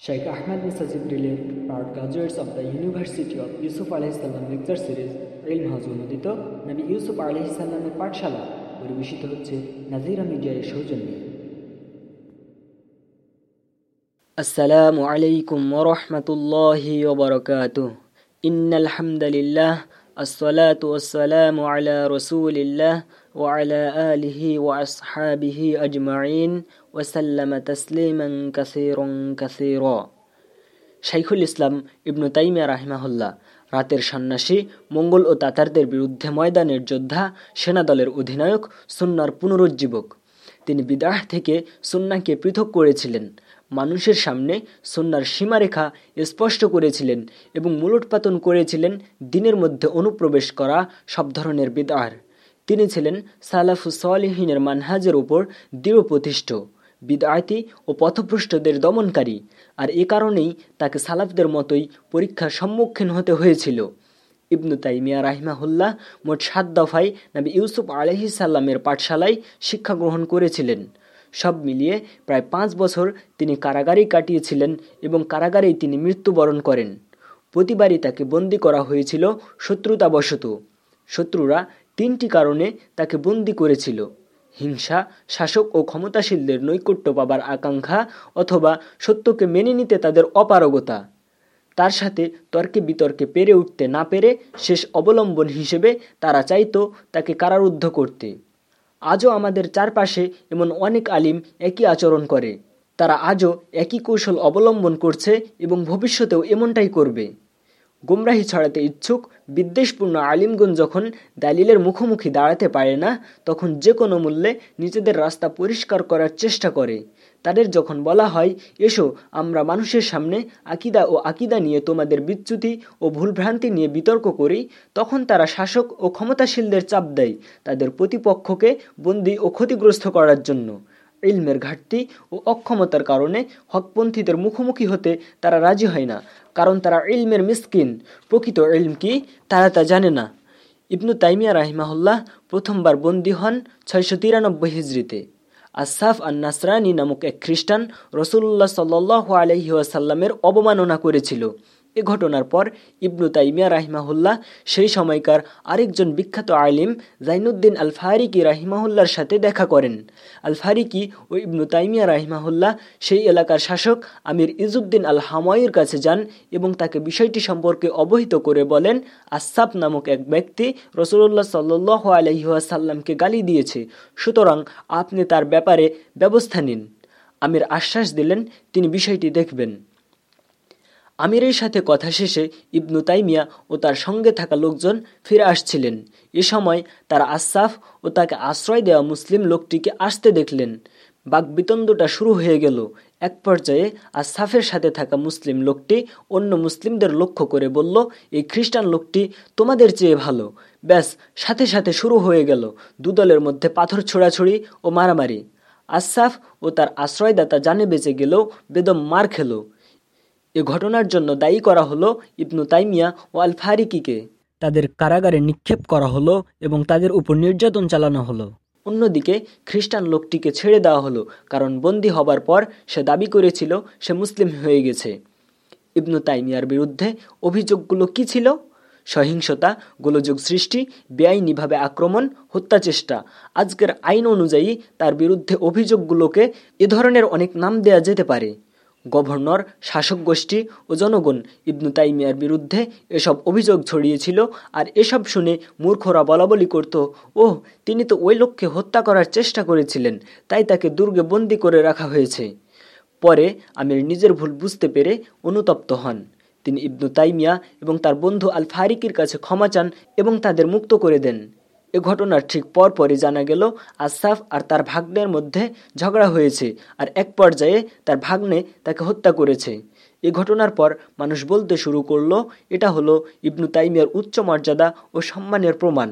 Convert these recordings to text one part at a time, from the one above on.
Sheikh Ahmed Musa Jibril proud graduates of the University of Yusuf আলাইসাল্লাম lecture series ইলম হাজ অনুদিত নবী ইউসুফ আলাইসাল্লামের পাঠশালা পরিবেশিত হচ্ছে নাজিরা মিডিয়ার সৌজন্যে السلام عليكم ورحمة الله وبركاته إن الحمد لله الصلاة والسلام على رسول الله وعلى آله وأصحابه أجمعين ওয়াসাল্লাম তসলিমং কাসিরং কাসির শাইখুল ইসলাম ইবনু তাইমিয়া রাহিমাহুল্লাহ রাতের সন্ন্যাসী, মঙ্গল ও তাতারদের বিরুদ্ধে ময়দানের যোদ্ধা সেনাদলের অধিনায়ক, সুন্নার পুনরুজ্জীবক। তিনি বিদাহ থেকে সুন্নাকে পৃথক করেছিলেন। মানুষের সামনে সুন্নার সীমারেখা স্পষ্ট করেছিলেন এবং মূলোৎপাতন করেছিলেন দিনের মধ্যে অনুপ্রবেশ করা সব ধরনের বিদার। তিনি ছিলেন সালাফু সলিহীনের মানহাজের উপর দৃঢ় প্রতিষ্ঠ বিদায়তি ও পথভ্রষ্টদের দমনকারী, আর এ কারণেই তাকে সালাফদের মতোই পরীক্ষার সম্মুখীন হতে হয়েছিল। ইবনু তাই তাইমিয়া রাহিমাহুল্লাহ মোট সাত দফায় নবী ইউসুফ আলহি সাল্লামের পাঠশালায় শিক্ষা গ্রহণ করেছিলেন। সব মিলিয়ে প্রায় পাঁচ বছর তিনি কারাগারেই কাটিয়েছিলেন এবং কারাগারেই তিনি মৃত্যুবরণ করেন। প্রতিবারই তাকে বন্দি করা হয়েছিল শত্রুতাবশত। শত্রুরা তিনটি কারণে তাকে বন্দি করেছিল। হিংসা, শাসক ও ক্ষমতাশীলদের নৈকট্য পাবার আকাঙ্ক্ষা অথবা সত্যকে মেনে নিতে তাদের অপারগতা। তার সাথে তর্কে বিতর্কে পেরে উঠতে না পেরে শেষ অবলম্বন হিসেবে তারা চাইতো তাকে কারারুদ্ধ করতে। আজও আমাদের চারপাশে এমন অনেক আলিম একই আচরণ করে। তারা আজও একই কৌশল অবলম্বন করছে এবং ভবিষ্যতেও এমনটাই করবে। গুমরাহি ছড়াতে ইচ্ছুক বিদ্বেষপূর্ণ আলিমগণ যখন দালিলের মুখোমুখি দাঁড়াতে পারে না, তখন যে কোনো মূল্যে নিজেদের রাস্তা পরিষ্কার করার চেষ্টা করে। তাদের যখন বলা হয়, এসো, আমরা মানুষের সামনে আকিদা ও আকিদা নিয়ে তোমাদের বিচ্যুতি ও ভুলভ্রান্তি নিয়ে বিতর্ক করি, তখন তারা শাসক ও ক্ষমতাশীলদের চাপ দেয় তাদের প্রতিপক্ষকে বন্দি ও ক্ষতিগ্রস্ত করার জন্য। ইলমের ঘাটতি ও অক্ষমতার কারণে হকপন্থীদের মুখোমুখি হতে তারা রাজি হয় না। কারণ তারা ইলমের মিসকিন। প্রকৃত ইলম কি? তারা তা জানে না। ইবনু তাইমিয়া রাহিমাহুল্লাহ প্রথমবার বন্দী হন ছয়শো তিরানব্বই হিজড়িতে আসাফ আন নাসরানি নামক এক খ্রিস্টান রসুল্লাহ সাল্লাহ আলহিহাসাল্লামের অবমাননা করেছিল। এ ঘটনার পর ইবনু তাইমিয়া রাহিমাহুল্লাহ, সেই সময়কার আরেকজন বিখ্যাত আলিম জাইনুদ্দিন আল ফারিকি রাহিমাহুল্লার সাথে দেখা করেন। আল ফারিকি ও ইবনু তাইমিয়া রাহিমাহুল্লাহ সেই এলাকার শাসক আমির ইজুদ্দিন আল হামায়ুর কাছে যান এবং তাকে বিষয়টি সম্পর্কে অবহিত করে বলেন আসাফ নামক এক ব্যক্তি রসুল্লাহ সাল্লাহ আলহিহাসাল্লামকে গালি দিয়েছে, সুতরাং আপনি তার ব্যাপারে ব্যবস্থা নিন। আমির আশ্বাস দিলেন, তিনি বিষয়টি দেখবেন। আমিরের সাথে কথা শেষে ইবনু তাইমিয়া ও তার সঙ্গে থাকা লোকজন ফিরে আসছিলেন। এ সময় তার আসাফ ও তাকে আশ্রয় দেওয়া মুসলিম লোকটিকে আসতে দেখলেন। বাকবিতণ্ডটা শুরু হয়ে গেল। এক পর্যায়ে আসাফের সাথে থাকা মুসলিম লোকটি অন্য মুসলিমদের লক্ষ্য করে বলল, এই খ্রিস্টান লোকটি তোমাদের চেয়ে ভালো। ব্যাস, সাথে সাথে শুরু হয়ে গেল। দুদলের মধ্যে পাথর ছোড়াছুড়ি ও মারামারি। আসাফ ও তার আশ্রয়দাতা জানে বেঁচে গেলেও বেদম মার খেলো। এ ঘটনার জন্য দায়ী করা হলো ইবনু তাইমিয়া ও আল ফারিকিকে তাদের কারাগারে নিক্ষেপ করা হলো এবং তাদের উপর নির্যাতন চালানো হলো। অন্যদিকে খ্রিস্টান লোকটিকে ছেড়ে দেওয়া হলো কারণ বন্দী হবার পর সে দাবি করেছিল সে মুসলিম হয়ে গেছে। ইবনু তাইমিয়ার বিরুদ্ধে অভিযোগগুলো কি ছিল? সহিংসতা, গোলযোগ সৃষ্টি, বেআইনিভাবে আক্রমণ, হত্যা চেষ্টা। আজকের আইন অনুযায়ী তার বিরুদ্ধে অভিযোগগুলোকে এ ধরনের অনেক নাম দেয়া যেতে পারে। গভর্নর, শাসক গোষ্ঠী ও জনগণ ইবনু তাইমিয়ার বিরুদ্ধে এসব অভিযোগ ছড়িয়েছিল আর এসব শুনে মূর্খরা বলাবলি করত ও তিনি তো ওই লোককে হত্যা করার চেষ্টা করেছিলেন, তাই তাকে দুর্গে বন্দি করে রাখা হয়েছে। পরে আমির নিজের ভুল বুঝতে পেরে অনুতপ্ত হন। তিনি ইবনু তাইমিয়া এবং তার বন্ধু আল ফারিকির কাছে ক্ষমা চান এবং তাদের মুক্ত করে দেন। এ ঘটনার ঠিক পরপরই জানা গেল আসাফ আর তার ভাগ্নের মধ্যে ঝগড়া হয়েছে আর এক পর্যায়ে তার ভাগ্নে তাকে হত্যা করেছে। এ ঘটনার পর মানুষ বলতে শুরু করল, এটা হলো ইবনু তাইমিয়ার উচ্চ মর্যাদা ও সম্মানের প্রমাণ।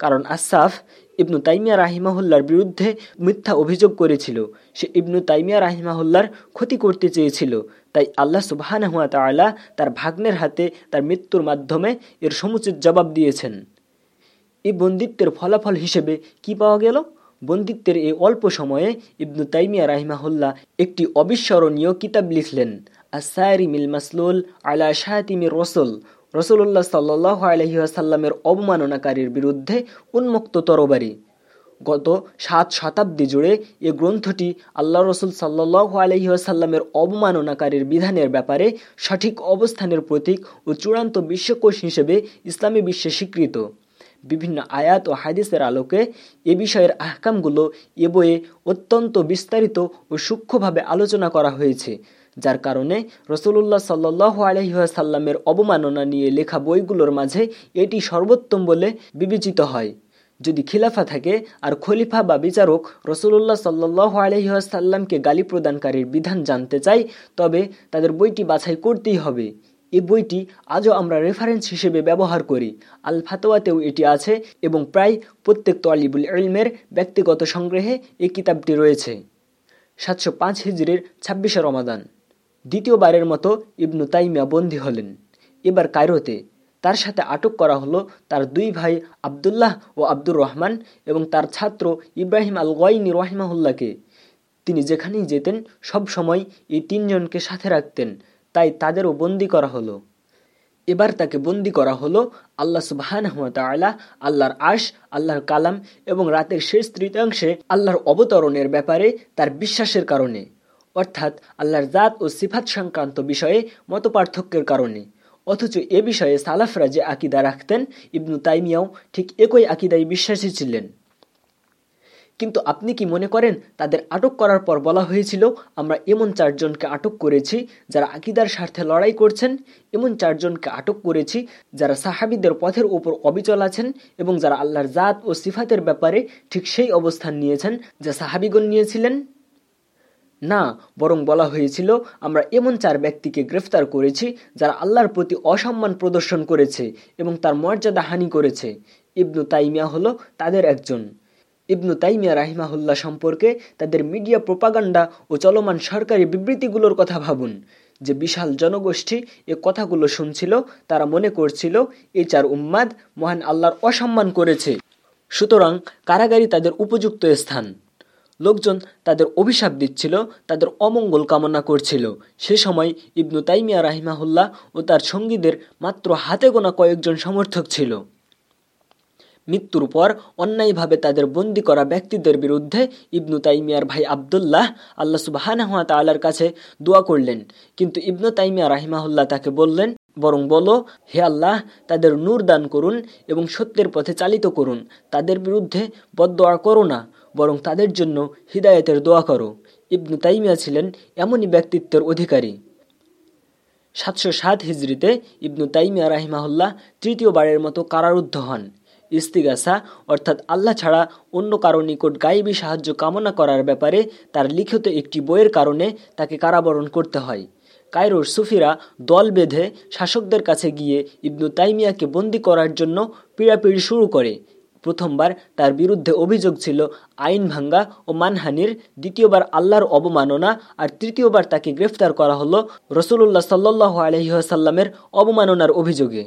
কারণ আসাফ ইবনু তাইমিয়া রাহিমাহুল্লার বিরুদ্ধে মিথ্যা অভিযোগ করেছিল। সে ইবনু তাইমিয়া রাহিমাহুল্লার ক্ষতি করতে চেয়েছিল। তাই আল্লাহ সুবাহান হুয়া তালা তার ভাগ্নের হাতে তার মৃত্যুর মাধ্যমে এর সমুচিত জবাব দিয়েছেন। এই বন্দিত্বের ফলাফল হিসেবে কি পাওয়া গেল? বন্দিত্বের এই অল্প সময়ে ইবনু তাইমিয়া রাহিমাহুল্লাহ একটি অবিস্মরণীয় কিতাব লিখলেন আসায়রি মিল মাসলুল আলা শাহাতিমির রসুল। রসুল্লাহ সাল্লাহ আলহিহাসাল্লামের অবমাননাকারীর বিরুদ্ধে উন্মুক্ত তরবারি। গত সাত শতাব্দী জুড়ে এ গ্রন্থটি আল্লাহ রসুল সাল্লাহ আলহিহাসাল্লামের অবমাননাকারীর বিধানের ব্যাপারে সঠিক অবস্থানের প্রতীক ও চূড়ান্ত বিশ্বকোষ হিসেবে ইসলামী বিশ্বে স্বীকৃত। বিভিন্ন আয়াত ও হাদিসের আলোকে এ বিষয়ের আহকামগুলো এ বইয়ে অত্যন্ত বিস্তারিত ও সূক্ষ্মভাবে আলোচনা করা হয়েছে, যার কারণে রসুল্লাহ সাল্লাহ আলহিহাসাল্লামের অবমাননা নিয়ে লেখা বইগুলোর মাঝে এটি সর্বোত্তম বলে বিবেচিত হয়। যদি খিলাফা থাকে, আর খলিফা বা বিচারক রসুল্লাহ সাল্লাহ আলহিহাসাল্লামকে গালি প্রদানকারীর বিধান জানতে চাই তবে তাদের বইটি বাছাই করতেই হবে। এই বইটি আজও আমরা রেফারেন্স হিসেবে ব্যবহার করি। আল ফাতোয়াতেও এটি আছে এবং প্রায় প্রত্যেক তলিবুল ইলমের ব্যক্তিগত সংগ্রহে এই কিতাবটি রয়েছে। সাতশো পাঁচ হিজড়ির ছাব্বিশে রমাদান। দ্বিতীয়বারের মতো ইবনু তাইমিয়া বন্দী হলেন। এবার কায়রোতে তার সাথে আটক করা হলো তার দুই ভাই আবদুল্লাহ ও আব্দুর রহমান এবং তার ছাত্র ইব্রাহিম আল গয়নি রহিমাহুল্লাহকে। তিনি যেখানেই যেতেন সব সময় এই তিনজনকে সাথে রাখতেন। তাই তাদেরও বন্দি করা হলো। এবার তাকে বন্দি করা হলো আল্লাহ সুবাহান আল্লাহর আশ আল্লাহর কালাম এবং রাতের শেষ তৃতীয়াংশে আল্লাহর অবতরণের ব্যাপারে তার বিশ্বাসের কারণে, অর্থাৎ আল্লাহর জাত ও সিফাত সংক্রান্ত বিষয়ে মত পার্থক্যের কারণে। অথচ এ বিষয়ে সালাফরা যে আকিদা রাখতেন, ইবনু তাইমিয়াও ঠিক একই আকিদাই বিশ্বাসী ছিলেন। কিন্তু আপনি কি মনে করেন তাদের আটক করার পর বলা হয়েছিল, আমরা এমন চারজনকে আটক করেছি যারা আকিদার স্বার্থে লড়াই করছেন, এমন চারজনকে আটক করেছি যারা সাহাবিদের পথের ওপর অবিচল আছেন এবং যারা আল্লাহর জাত ও সিফাতের ব্যাপারে ঠিক সেই অবস্থান নিয়েছেন যা সাহাবিগণ নিয়েছিলেন? না, বরং বলা হয়েছিল, আমরা এমন চার ব্যক্তিকে গ্রেফতার করেছি যারা আল্লাহর প্রতি অসম্মান প্রদর্শন করেছে এবং তার মর্যাদা হানি করেছে। ইবনু তাইমিয়া হলো তাদের একজন। ইবনু তাইমিয়া রাহিমাহুল্লাহ সম্পর্কে তাদের মিডিয়া প্রোপাগান্ডা ও চলমান সরকারি বিবৃতিগুলোর কথা ভাবুন। যে বিশাল জনগোষ্ঠী এ কথাগুলো শুনছিল, তারা মনে করছিল এই চার উম্মাদ মহান আল্লাহর অসম্মান করেছে। সুতরাং কারাগারি তাদের উপযুক্ত স্থান। লোকজন তাদের অভিশাপ দিচ্ছিল, তাদের অমঙ্গল কামনা করছিল। সে সময় ইবনু তাইমিয়া রাহিমাহুল্লাহ ও তার সঙ্গীদের মাত্র হাতে গোনা কয়েকজন সমর্থক ছিল। মৃত্যুর পর অন্যায়ভাবে তাদের বন্দি করা ব্যক্তিদের বিরুদ্ধে ইবনু তাইমিয়ার ভাই আবদুল্লাহ আল্লাহ সুবাহানহাত তাল্লার কাছে দোয়া করলেন। কিন্তু ইবনু তাইমিয়া রাহিমাহুল্লাহ তাকে বললেন, বরং বলো, হে আল্লাহ, তাদের নূর দান করুন এবং সত্যের পথে চালিত করুন। তাদের বিরুদ্ধে বদোয়া করো না, বরং তাদের জন্য হৃদায়তের দোয়া করো। ইবনু তাইমিয়া ছিলেন এমনই ব্যক্তিত্বের অধিকারী। সাতশো সাত হিজড়িতে ইবনু তাইমিয়া রাহিমাহুল্লাহ তৃতীয়বারের মতো কারারুদ্ধ হন। ইস্তিগাসা, অর্থাৎ আল্লাহ ছাড়া অন্য কারও নিকট গাইবী সাহায্য কামনা করার ব্যাপারে তার লিখিত একটি বইয়ের কারণে তাকে কারাবরণ করতে হয়। কায়রোর সুফিরা দল বেঁধে শাসকদের কাছে গিয়ে ইবনু তাইমিয়াকে বন্দি করার জন্য পিড়াপিড়ি শুরু করে। প্রথমবার তার বিরুদ্ধে অভিযোগ ছিল আইন ভাঙ্গা ও মানহানির, দ্বিতীয়বার আল্লাহর অবমাননা, আর তৃতীয়বার তাকে গ্রেফতার করা হলো রসুল্লাহ সাল্লাহ আলহিহাসাল্লামের অবমাননার অভিযোগে।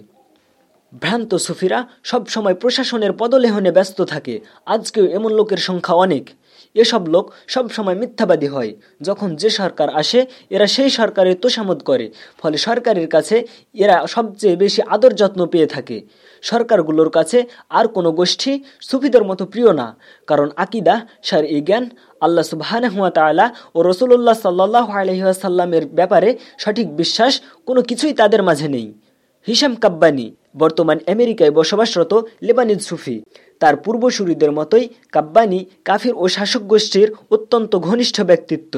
ভ্রান্ত সুফিরা সবসময় প্রশাসনের পদলেহনে ব্যস্ত থাকে। আজকেও এমন লোকের সংখ্যা অনেক। এসব লোক সবসময় মিথ্যাবাদী হয়। যখন যে সরকার আসে, এরা সেই সরকারের তোষামত করে। ফলে সরকারের কাছে এরা সবচেয়ে বেশি আদর যত্ন পেয়ে থাকে। সরকারগুলোর কাছে আর কোনো গোষ্ঠী সুফিদের মতো প্রিয় না। কারণ আকিদা সার ই জ্ঞান, আল্লাহ সুবাহানহুয়া তালা ও রসুল্লাহ সাল্লাহ আলহিহাসাল্লামের ব্যাপারে সঠিক বিশ্বাস কোনো কিছুই তাদের মাঝে নেই। হিসাম কাব্বানি বর্তমান আমেরিকায় বসবাসরত লেবানিজ সুফি। তার পূর্বসূরীদের মতোই কাব্বানি কাফির ও শাসক গোষ্ঠীর অত্যন্ত ঘনিষ্ঠ ব্যক্তিত্ব।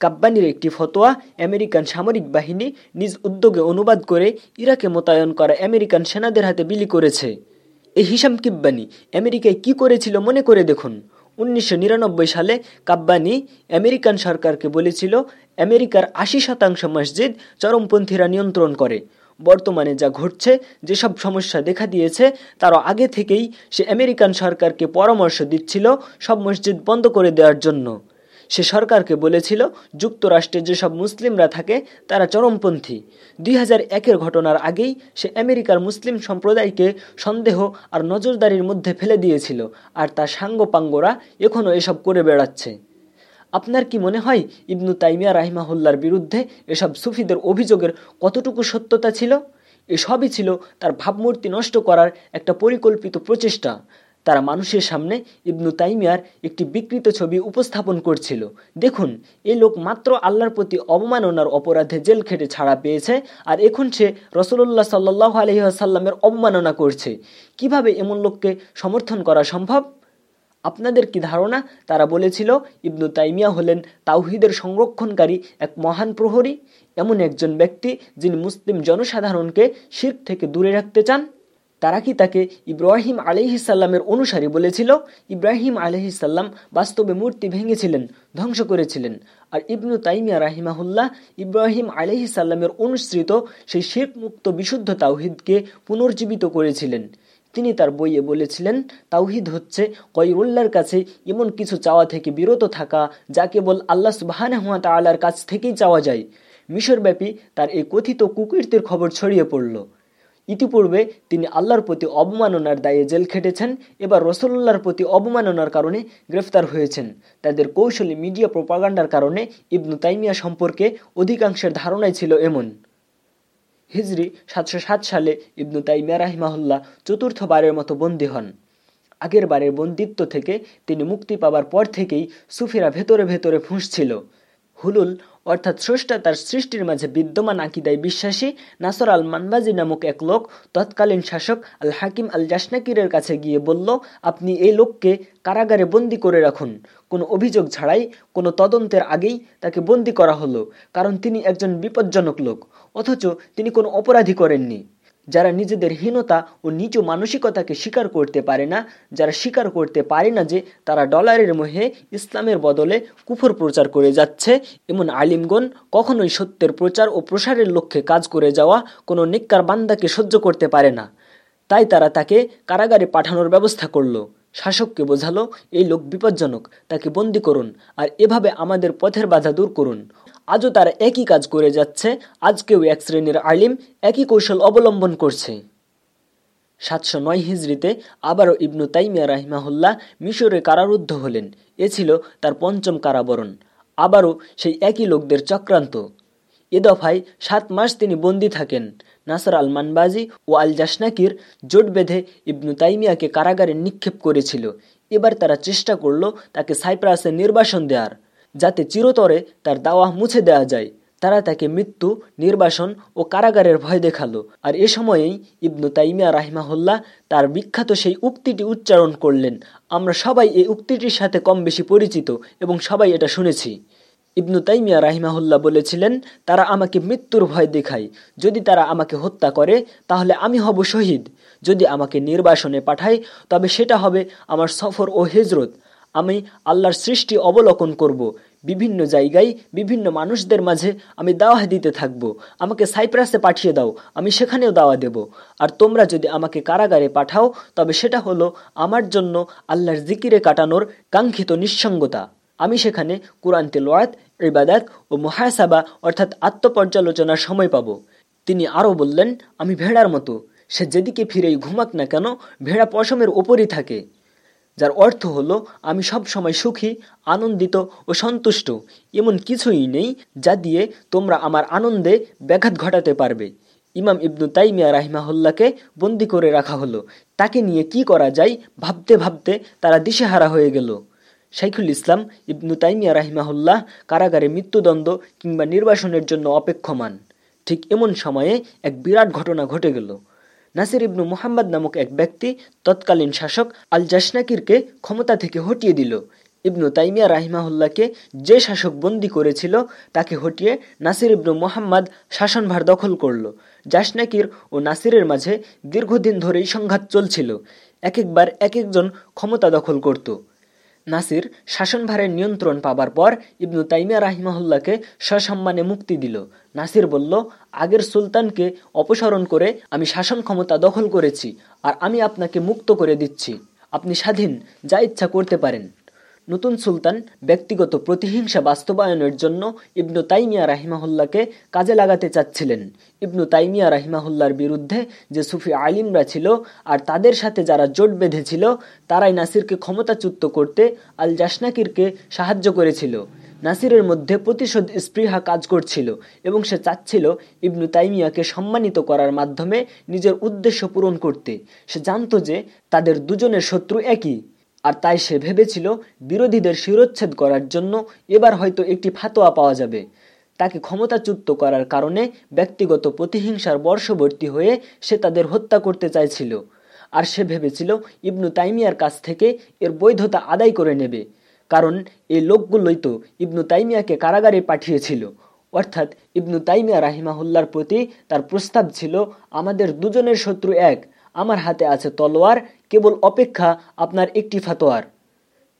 কাব্বানির একটি ফতোয়া আমেরিকান সামরিক বাহিনী নিজ উদ্যোগে অনুবাদ করে ইরাকে মোতায়েন করা আমেরিকান সেনাদের হাতে বিলি করেছে। এই হিসাম কিব্বানি আমেরিকায় কি করেছিল মনে করে দেখুন। উনিশশো নিরানব্বই সালে কাব্বানি আমেরিকান সরকারকে বলেছিল, আমেরিকার আশি শতাংশ মসজিদ চরমপন্থীরা নিয়ন্ত্রণ করে। বর্তমানে যা ঘটছে, যেসব সমস্যা দেখা দিয়েছে, তারও আগে থেকেই সে আমেরিকান সরকারকে পরামর্শ দিচ্ছিল সব মসজিদ বন্ধ করে দেওয়ার জন্য। সে সরকারকে বলেছিল, যুক্তরাষ্ট্রে যেসব মুসলিমরা থাকে, তারা চরমপন্থী। দুই হাজার একের ঘটনার আগেই সে আমেরিকার মুসলিম সম্প্রদায়কে সন্দেহ আর নজরদারির মধ্যে ফেলে দিয়েছিল, আর তার সাঙ্গপাঙ্গরা এখনও এসব করে বেড়াচ্ছে। আপনার কি মনে হয় ইবনু তাইমিয়া রাহিমাহুল্লার বিরুদ্ধে এসব সুফিদের অভিযোগের কতটুকু সত্যতা ছিল? এসবই ছিল তার ভাবমূর্তি নষ্ট করার একটা পরিকল্পিত প্রচেষ্টা। তারা মানুষের সামনে ইবনু তাইমিয়ার একটি বিকৃত ছবি উপস্থাপন করছিল। দেখুন এই লোক মাত্র আল্লাহর প্রতি অবমাননার অপরাধে জেল খেটে ছাড়া পেয়েছে আর এখন সে রসুল্লাহ সাল্লাহ আলহিহাসাল্লামের অবমাননা করছে। কীভাবে এমন লোককে সমর্থন করা সম্ভব? আপনাদের কি ধারণা? তারা বলেছিল, ইবনু তাইমিয়া হলেন তাওহিদের সংরক্ষণকারী এক মহান প্রহরী। এমন একজন ব্যক্তি যিনি মুসলিম জনসাধারণকে শির থেকে দূরে রাখতে চান। তারা কি তাকে ইব্রাহিম আলহিসাল্লামের অনুসারী বলেছিল? ইব্রাহিম আলহিসাল্লাম বাস্তবে মূর্তি ভেঙেছিলেন, ধ্বংস করেছিলেন। আর ইবনু তাইমিয়া রাহিমাহুল্লাহ ইব্রাহিম আলহিসাল্লামের অনুসৃত সেই শির্ক মুক্ত বিশুদ্ধ তাওহিদকে পুনর্জীবিত করেছিলেন। তিনি তার বইয়ে বলেছিলেন, তাওহিদ হচ্ছে কয়রুল্লার কাছে এমন কিছু চাওয়া থেকে বিরত থাকা, যা কেবল আল্লাহ সুবাহানহুয়া তালার কাছ থেকেই চাওয়া যায়। মিশরব্যাপী তার এই কথিত কুকীর্তির খবর ছড়িয়ে পড়ল। ইতিপূর্বে তিনি আল্লাহর প্রতি অবমাননার দায়ে জেল খেটেছেন, এবার রসল্লাহর প্রতি অবমাননার কারণে গ্রেফতার হয়েছেন। তাদের কৌশলী মিডিয়া প্রোপাগান্ডার কারণে ইবনু তাইমিয়া সম্পর্কে অধিকাংশের ধারণাই ছিল এমন। হিজরি সাতশো সাত সালে ইবনু তাইমিয়া রাহিমাহুল্লাহ চতুর্থবারের মতো বন্দী হন। আগের বারের বন্দিত্ব থেকে তিনি মুক্তি পাবার পর থেকেই সুফিরা ভেতরে ভেতরে ফুঁসছিল। হুলুল, অর্থাৎ স্রষ্টা তার সৃষ্টির মাঝে বিদ্যমান আকিদায় বিশ্বাসী নাসর আল মানবাজি নামক এক লোক, তৎকালীন শাসক আল হাকিম আল জাসনাকিরের কাছে গিয়ে বলল, আপনি এই লোককে কারাগারে বন্দি করে রাখুন। কোনো অভিযোগ ছাড়াই, কোনো তদন্তের আগেই তাকে বন্দি করা হলো, কারণ তিনি একজন বিপজ্জনক লোক। অথচ তিনি কোনো অপরাধী করেননি। যারা নিজেদের হীনতা ও নিচু মানসিকতাকে স্বীকার করতে পারে না, যারা স্বীকার করতে পারে না যে তারা ডলারের মোহে ইসলামের বদলে কুফর প্রচার করে যাচ্ছে, এমন আলিমগণ কখনোই সত্যের প্রচার ও প্রসারের লক্ষ্যে কাজ করে যাওয়া কোনো নিক্কার বান্দাকে সহ্য করতে পারে না। তাই তারা তাকে কারাগারে পাঠানোর ব্যবস্থা করল। শাসককে বোঝালো, এই লোক বিপজ্জনক, তাকে বন্দি করুন আর এভাবে আমাদের পথের বাধা দূর করুন। আজও তারা একই কাজ করে যাচ্ছে, আজকেও এক শ্রেণির আলিম একই কৌশল অবলম্বন করছে। সাতশো নয় হিজড়িতে আবারও ইবনু তাইমিয়া রাহিমাহুল্লাহ মিশরে কারারুদ্ধ হলেন, এ ছিল তার পঞ্চম কারাবরণ। আবারও সেই একই লোকদের চক্রান্ত। এ দফায় সাত মাস তিনি বন্দী থাকেন। নাসার আল মানবাজি ও আল জাসনাকির জোট বেঁধে ইবনু তাইমিয়াকে কারাগারে নিক্ষেপ করেছিল। এবার তারা চেষ্টা করল তাকে সাইপ্রাসে নির্বাসন দেওয়ার যাতে চিরতরে তার দাওয়া মুছে দেওয়া যায়। তারা তাকে মৃত্যু, নির্বাসন ও কারাগারের ভয় দেখাল। আর এ সময়েই ইবনু তাইমিয়া রাহিমাহুল্লাহ তার বিখ্যাত সেই উক্তিটি উচ্চারণ করলেন, আমরা সবাই এই উক্তিটির সাথে কম বেশি পরিচিত এবং সবাই এটা শুনেছি। ইবনু তাইমিয়া রাহিমাহুল্লাহ বলেছিলেন, তারা আমাকে মৃত্যুর ভয় দেখায়। যদি তারা আমাকে হত্যা করে, তাহলে আমি হব শহীদ। যদি আমাকে নির্বাসনে পাঠায়, তবে সেটা হবে আমার সফর ও হেজরত। আমি আল্লাহর সৃষ্টি অবলোকন করব। বিভিন্ন জায়গায় বিভিন্ন মানুষদের মাঝে আমি দাওয়া দিতে থাকব। আমাকে সাইপ্রাসে পাঠিয়ে দাও, আমি সেখানেও দাওয়া দেব। আর তোমরা যদি আমাকে কারাগারে পাঠাও, তবে সেটা হলো আমার জন্য আল্লাহর জিকিরে কাটানোর কাঙ্ক্ষিত নিঃসঙ্গতা। আমি সেখানে কোরআন তেলোয়াত ইবাদাত ও মহাসাবা অর্থাৎ আত্মপর্যালোচনার সময় পাব। তিনি আরও বললেন, আমি ভেড়ার মতো। সে যেদিকে ফিরেই ঘুমাক না কেন, ভেড়া পশমের ওপরই থাকে। যার অর্থ হলো, আমি সব সময় সুখী, আনন্দিত ও সন্তুষ্ট। এমন কিছুই নেই যা দিয়ে তোমরা আমার আনন্দে ব্যাঘাত ঘটাতে পারবে। ইমাম ইবনু তাইমিয়া রাহিমাহুল্লাহকে বন্দি করে রাখা হলো। তাকে নিয়ে কি করা যায় ভাবতে ভাবতে তারা দিশেহারা হয়ে গেল। শাইখুল ইসলাম ইবনু তাইমিয়া রাহিমাহুল্লাহ কারাগারে মৃত্যুদণ্ড কিংবা নির্বাসনের জন্য অপেক্ষমান। ঠিক এমন সময়ে এক বিরাট ঘটনা ঘটে গেল। নাসির ইবনু মুহাম্মদ নামক এক ব্যক্তি তৎকালীন শাসক আল জাসনাকিরকে ক্ষমতা থেকে হটিয়ে দিল। ইবনু তাইমিয়া রাহিমাহুল্লাহকে যে শাসক বন্দি করেছিল, তাকে হটিয়ে নাসির ইবনু মোহাম্মদ শাসনভার দখল করল। জাসনাকির ও নাসিরের মাঝে দীর্ঘদিন ধরেই সংঘাত চলছিল। এক একবার এক একজন ক্ষমতা দখল করত। নাসির শাসনভারের নিয়ন্ত্রণ পাবার পর ইবনু তাইমিয়া রাহিমাহুল্লাহকে সসম্মানে মুক্তি দিল। নাসির বলল, আগের সুলতানকে অপসারণ করে আমি শাসন ক্ষমতা দখল করেছি আর আমি আপনাকে মুক্ত করে দিচ্ছি। আপনি স্বাধীন, যা ইচ্ছা করতে পারেন। নতুন সুলতান ব্যক্তিগত প্রতিহিংসা বাস্তবায়নের জন্য ইবনু তাইমিয়া রাহিমাহুল্লাহকে কাজে লাগাতে চাচ্ছিলেন। ইবনু তাইমিয়া রাহিমাহুল্লার বিরুদ্ধে যে সুফি আলিমরা ছিল আর তাদের সাথে যারা জোট বেঁধেছিল, তারাই নাসিরকে ক্ষমতাচ্যুত করতে আল জাসনাকিরকে সাহায্য করেছিল। নাসিরের মধ্যে প্রতিশোধ স্পৃহা কাজ করছিল এবং সে চাচ্ছিল ইবনু তাইমিয়াকে সম্মানিত করার মাধ্যমে নিজের উদ্দেশ্য পূরণ করতে। সে জানত যে তাদের দুজনের শত্রু একই। আর তাই সে ভেবেছিল বিরোধীদের শিরোচ্ছেদ করার জন্য এবার হয়তো একটি ফাতোয়া পাওয়া যাবে। তাকে ক্ষমতাচ্যুত করার কারণে ব্যক্তিগত প্রতিহিংসার বর্ষবর্তী হয়ে সে তাদের হত্যা করতে চাইছিল। আর সে ভেবেছিল ইবনু তাইমিয়ার কাছ থেকে এর বৈধতা আদায় করে নেবে। কারণ এই লোকগুলোই তো ইবনু তাইমিয়াকে কারাগারে পাঠিয়েছিল। অর্থাৎ ইবনু তাইমিয়া রাহিমাহুল্লার প্রতি তার প্রস্তাব ছিল, আমাদের দুজনের শত্রু এক আমার হাতে আছে তলোয়ার, কেবল অপেক্ষা আপনার একটি ফাতোয়ার।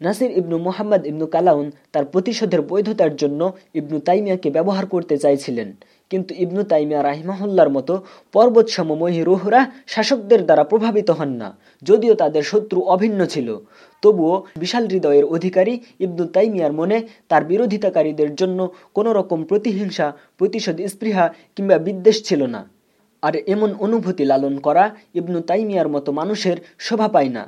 নাসির ইবনু মোহাম্মদ ইবনু কালাউন তার প্রতিশোধের বৈধতার জন্য ইবনু তাইমিয়াকে ব্যবহার করতে চাইছিলেন। কিন্তু ইবনু তাইমিয়া রাহিমাহুল্লার মতো পর্বত সমময়ী রুহরা শাসকদের দ্বারা প্রভাবিত হন না, যদিও তাদের শত্রু অভিন্ন ছিল। তবুও বিশাল হৃদয়ের অধিকারী ইবনু তাইমিয়ার মনে তার বিরোধিতাকারীদের জন্য কোনো রকম প্রতিহিংসা, প্রতিশোধ, স্পৃহা কিংবা বিদ্বেষ ছিল না। আর এমন অনুভূতি লালন করা ইবনু তাইমিয়ার মতো মানুষের শোভা পায় না।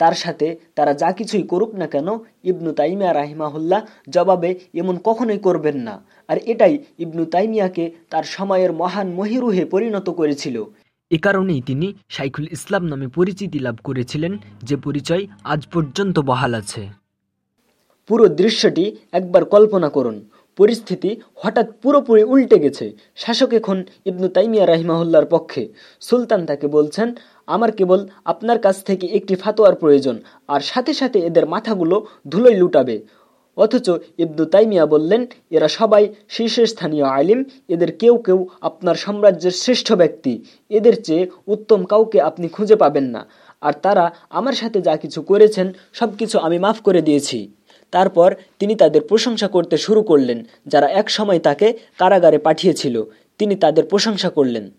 তার সাথে তারা যা কিছুই করুক না কেন, ইবনু তাইমিয়া রাহিমাহুল্লাহ জবাবে এমন কখনোই করবেন না। আর এটাই ইবনু তাইমিয়াকে তার সময়ের মহান মহিরুহে পরিণত করেছিল। এ কারণেই তিনি শাইখুল ইসলাম নামে পরিচিতি লাভ করেছিলেন, যে পরিচয় আজ পর্যন্ত বহাল আছে। পুরো দৃশ্যটি একবার কল্পনা করুন। পরিস্থিতি হঠাৎ পুরোপুরি উল্টে গেছে। শাসক এখন ইবনু তাইমিয়া রাহিমাহুল্লার পক্ষে। সুলতান তাকে বলছেন, আমার কেবল আপনার কাছ থেকে একটি ফাতোয়ার প্রয়োজন, আর সাথে সাথে এদের মাথাগুলো ধুলোয় লুটাবে। অথচ ইবনু তাইমিয়া বললেন, এরা সবাই শীর্ষস্থানীয় আলিম, এদের কেউ কেউ আপনার সাম্রাজ্যের শ্রেষ্ঠ ব্যক্তি, এদের চেয়ে উত্তম কাউকে আপনি খুঁজে পাবেন না, আর তারা আমার সাথে যা কিছু করেছেন সব কিছু আমি মাফ করে দিয়েছি। তারপর তিনি তাদের প্রশংসা করতে শুরু করলেন, যারা এক সময় তাকে কারাগারে পাঠিয়েছিল। তিনি তাদের প্রশংসা করলেন।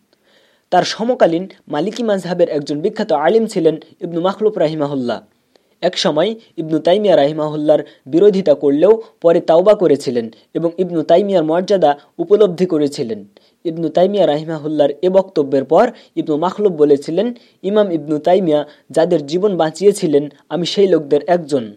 তার সমকালীন মালিকি মাজহাবের একজন বিখ্যাত আলিম ছিলেন ইবনু মাখলুফ রাহিমাহুল্লাহ। এক সময় ইবনু তাইমিয়া রাহিমাহুল্লার বিরোধিতা করলেও পরে তাওবা করেছিলেন এবং ইবনু তাইমিয়ার মর্যাদা উপলব্ধি করেছিলেন। ইবনু তাইমিয়া রাহিমাহুল্লার এ বক্তব্যের পর ইবনু মাখলুব বলেছিলেন, ইমাম ইবনু তাইমিয়া যাদের জীবন বাঁচিয়েছিলেন, আমি সেই লোকদের একজন।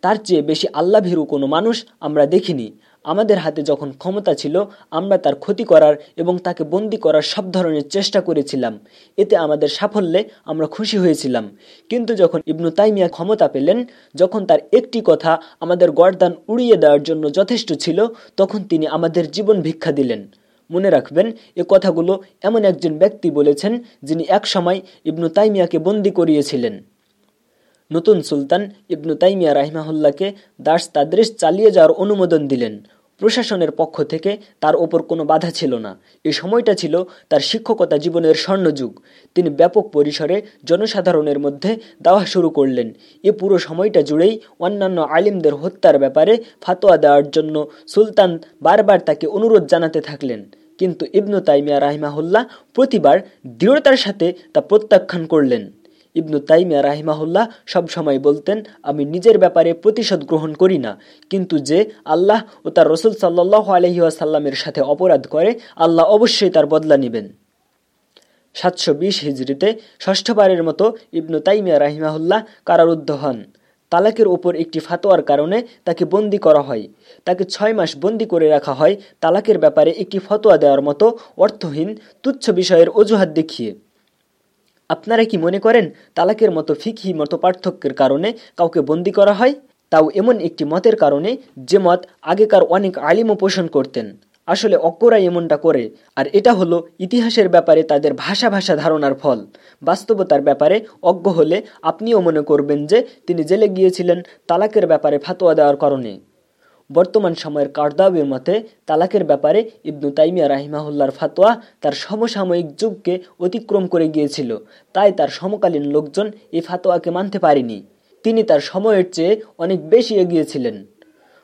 তার চেয়ে বেশি আল্লাহ ভীরু কোনো মানুষ আমরা দেখিনি। আমাদের হাতে যখন ক্ষমতা ছিল, আমরা তার ক্ষতি করার এবং তাকে বন্দি করার সব ধরনের চেষ্টা করেছিলাম। এতে আমাদের সাফল্যে আমরা খুশি হয়েছিলাম। কিন্তু যখন ইবনু তাইমিয়া ক্ষমতা পেলেন, যখন তার একটি কথা আমাদের গরদান উড়িয়ে দেওয়ার জন্য যথেষ্ট ছিল, তখন তিনি আমাদের জীবন ভিক্ষা দিলেন। মনে রাখবেন, এ কথাগুলো এমন একজন ব্যক্তি বলেছেন, যিনি এক সময় ইবনু তাইমিয়াকে বন্দি করিয়েছিলেন। নতুন সুলতান ইবনু তাইমিয়া রাহিমাহুল্লাহকে দাস তাদৃশ চালিয়ে যাওয়ার অনুমোদন দিলেন। প্রশাসনের পক্ষ থেকে তার ওপর কোনো বাধা ছিল না। এই সময়টা ছিল তার শিক্ষকতা জীবনের স্বর্ণযুগ। তিনি ব্যাপক পরিসরে জনসাধারণের মধ্যে দাওয়া শুরু করলেন। এ পুরো সময়টা জুড়েই অন্যান্য আলিমদের হত্যার ব্যাপারে ফাতোয়া দেওয়ার জন্য সুলতান বারবার তাকে অনুরোধ জানাতে থাকলেন। কিন্তু ইবনু তাইমিয়া রাহিমাহুল্লাহ প্রতিবার দৃঢ়তার সাথে তা প্রত্যাখ্যান করলেন। ইবনু তাইমিয়া রাহিমাহুল্লাহ সবসময় বলতেন, আমি নিজের ব্যাপারে প্রতিশোধ গ্রহণ করি না। কিন্তু যে আল্লাহ ও তার রসুল সাল্লাহ আলহিহাসাল্লামের সাথে অপরাধ করে, আল্লাহ অবশ্যই তার বদলা নেবেন। সাতশো বিশ হিজড়িতে ষষ্ঠবারের মতো ইবনু তাইমিয়া রাহিমাহুল্লাহ কারারুদ্ধ হন। তালাকের ওপর একটি ফাতোয়ার কারণে তাকে বন্দি করা হয়। তাকে ছয় মাস বন্দি করে রাখা হয়। তালাকের ব্যাপারে একটি ফতোয়া দেওয়ার মতো অর্থহীন, তুচ্ছ বিষয়ের অজুহাত দেখিয়ে। আপনারা কি মনে করেন তালাকের মতো ফিকহি মতো পার্থক্যের কারণে কাউকে বন্দি করা হয়? তাও এমন একটি মতের কারণে যে মত আগেকার অনেক আলিমও পোষণ করতেন। আসলে অজ্ঞরা এমনটা করে, আর এটা হলো ইতিহাসের ব্যাপারে তাদের ভাষা ভাষা ধারণার ফল। বাস্তবতার ব্যাপারে অজ্ঞ হলে আপনিও মনে করবেন যে তিনি জেলে গিয়েছিলেন তালাকের ব্যাপারে ফাতোয়া দেওয়ার কারণে। বর্তমান সময়ের কারদাবের মতে তালাকের ব্যাপারে ইবনু তাইমিয়া রাহিমাহুল্লার ফাতোয়া তার সমসাময়িক যুগকে অতিক্রম করে গিয়েছিল। তাই তার সমকালীন লোকজন এই ফাতোয়াকে মানতে পারেনি। তিনি তার সময়ের চেয়ে অনেক বেশি এগিয়েছিলেন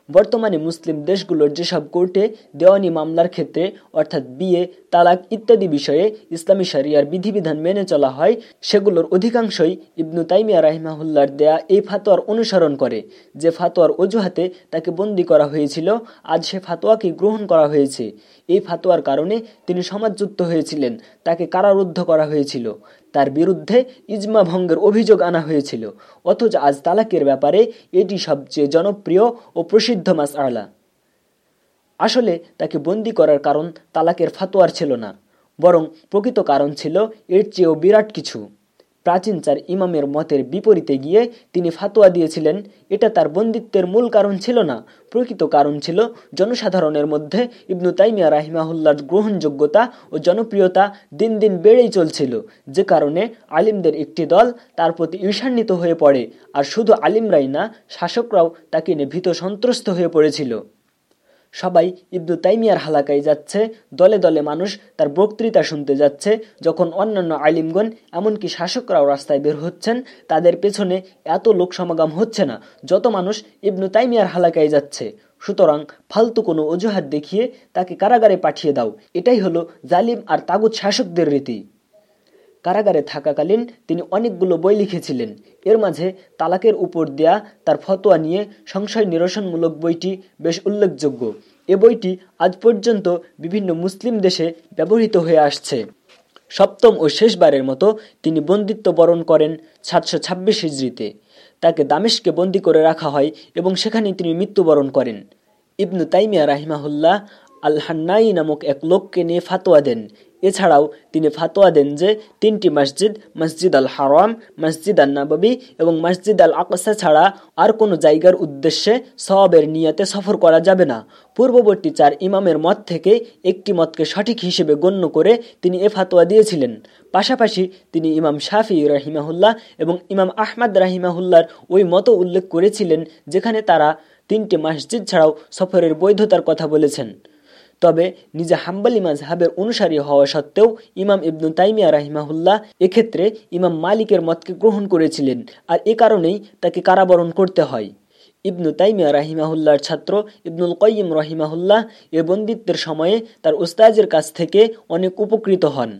বর্তমানে মুসলিম দেশগুলোর যেসব কোর্টে দেওয়ানি মামলার ক্ষেত্রে, অর্থাৎ বিয়ে, তালাক ইত্যাদি বিষয়ে ইসলামী শরিয়ার বিধিবিধান মেনে চলা হয়, সেগুলোর অধিকাংশই ইবনু তাইমিয়া রাহিমাহুল্লার দেয়া এই ফাতোয়ার অনুসরণ করে। যে ফাতোয়ার অজুহাতে তাকে বন্দি করা হয়েছিল, আজ সে ফাতোয়াকে গ্রহণ করা হয়েছে। এই ফাতোয়ার কারণে তিনি সমাজযুক্ত হয়েছিলেন, তাকে কারারুদ্ধ করা হয়েছিল। তার বিরুদ্ধে ইজমা ভঙ্গের অভিযোগ আনা হয়েছিল। অথচ আজ তালাকের ব্যাপারে এটি সবচেয়ে জনপ্রিয় ও প্রসিদ্ধ মাস আলা আসলে তাকে বন্দি করার কারণ তালাকের ফাতোয়ার ছিল না, বরং প্রকৃত কারণ ছিল এর চেয়েও বিরাট কিছু। প্রাচীন চার ইমামের মতের বিপরীতে গিয়ে তিনি ফাতোয়া দিয়েছিলেন, এটা তার বন্দিত্বের মূল কারণ ছিল না। প্রকৃত কারণ ছিল জনসাধারণের মধ্যে ইবনু তাইমিয়া রাহিমাহুল্লার গ্রহণযোগ্যতা ও জনপ্রিয়তা দিন দিন বেড়েই চলছিল। যে কারণে আলিমদের একটি দল তার প্রতি ঈর্ষান্বিত হয়ে পড়ে, আর শুধু আলিমরাই না, শাসকরাও তাকে নিয়ে ভীত সন্ত্রস্ত হয়ে পড়েছিল। সবাই ইবনু তাইমিয়ার হালাকায় যাচ্ছে, দলে দলে মানুষ তার বক্তৃতা শুনতে যাচ্ছে, যখন অন্যান্য আলিমগণ, এমনকি শাসকরাও রাস্তায় বের হচ্ছেন, তাদের পেছনে এত লোক সমাগম হচ্ছে না, যত মানুষ ইবনু তাইমিয়ার হালাকায় যাচ্ছে। সুতরাং ফালতু কোনো অজুহাত দেখিয়ে তাকে কারাগারে পাঠিয়ে দাও। এটাই হলো জালিম আর তাগুদ শাসকদের রীতি। কারাগারে থাকাকালীন তিনি অনেকগুলো বই লিখেছিলেন। এর মাঝে তালাকের উপর দেয়া তার ফতোয়া নিয়ে সংশয় নিরসনমূলক বইটি বেশ উল্লেখযোগ্য। এ বইটি আজ পর্যন্ত বিভিন্ন মুসলিম দেশে ব্যবহৃত হয়ে আসছে। সপ্তম ও শেষবারের মতো তিনি বন্দিত্ব বরণ করেন সাতশো ছাব্বিশ হিজড়িতে। তাকে দামেশকে বন্দি করে রাখা হয় এবং সেখানে তিনি মৃত্যুবরণ করেন। ইবনু তাইমিয়া রাহিমাহুল্লাহ আলহান্নাই নামক এক লোককে নিয়ে ফাতোয়া দেন। এছাড়াও তিনি ফাতোয়া দেন যে তিনটি মসজিদ মসজিদ আল হারাম মসজিদ আল নাববী এবং মসজিদ আল আকসা ছাড়া আর কোনো জায়গার উদ্দেশ্যে সবের নিয়াতে সফর করা যাবে না। পূর্ববর্তী চার ইমামের মত থেকে একটি মতকে সঠিক হিসেবে গণ্য করে তিনি এ ফাতোয়া দিয়েছিলেন। পাশাপাশি তিনি ইমাম শাফি রাহিমাহুল্লাহ এবং ইমাম আহমদ রাহিমাহুল্লার ওই মতো উল্লেখ করেছিলেন, যেখানে তারা তিনটি মসজিদ ছাড়াও সফরের বৈধতার কথা বলেছেন। তবে নিজে হাম্বালি মাজহাবের অনুসারী হওয়া সত্ত্বেও ইমাম ইবনু তাইমিয়া রাহিমাহুল্লাহ এক্ষেত্রে ইমাম মালিকের মতকে গ্রহণ করেছিলেন আর এ কারণেই তাকে কারাবরণ করতে হয়। ইবনু তাইমিয়া রাহিমাহুল্লার ছাত্র ইবনুল কয়িম রহিমাহুল্লাহ এ বন্দিত্বের সময়ে তার উস্তাজের কাছ থেকে অনেক উপকৃত হন।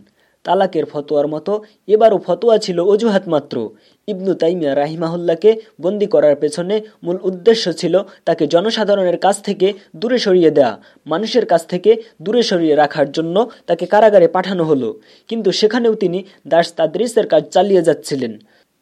তালাকের ফতোয়ার মতো এবারও ফতোয়া ছিল অজুহাত মাত্র। ইবনু তাইমিয়া রাহিমাহুল্লাহকে বন্দি করার পেছনে মূল উদ্দেশ্য ছিল তাকে জনসাধারণের কাছ থেকে দূরে সরিয়ে দেয়া, মানুষের কাছ থেকে দূরে সরিয়ে রাখার জন্য তাকে কারাগারে পাঠানো হলো। কিন্তু সেখানেও তিনি দাস তাদ্রিসের কাজ চালিয়ে যাচ্ছিলেন।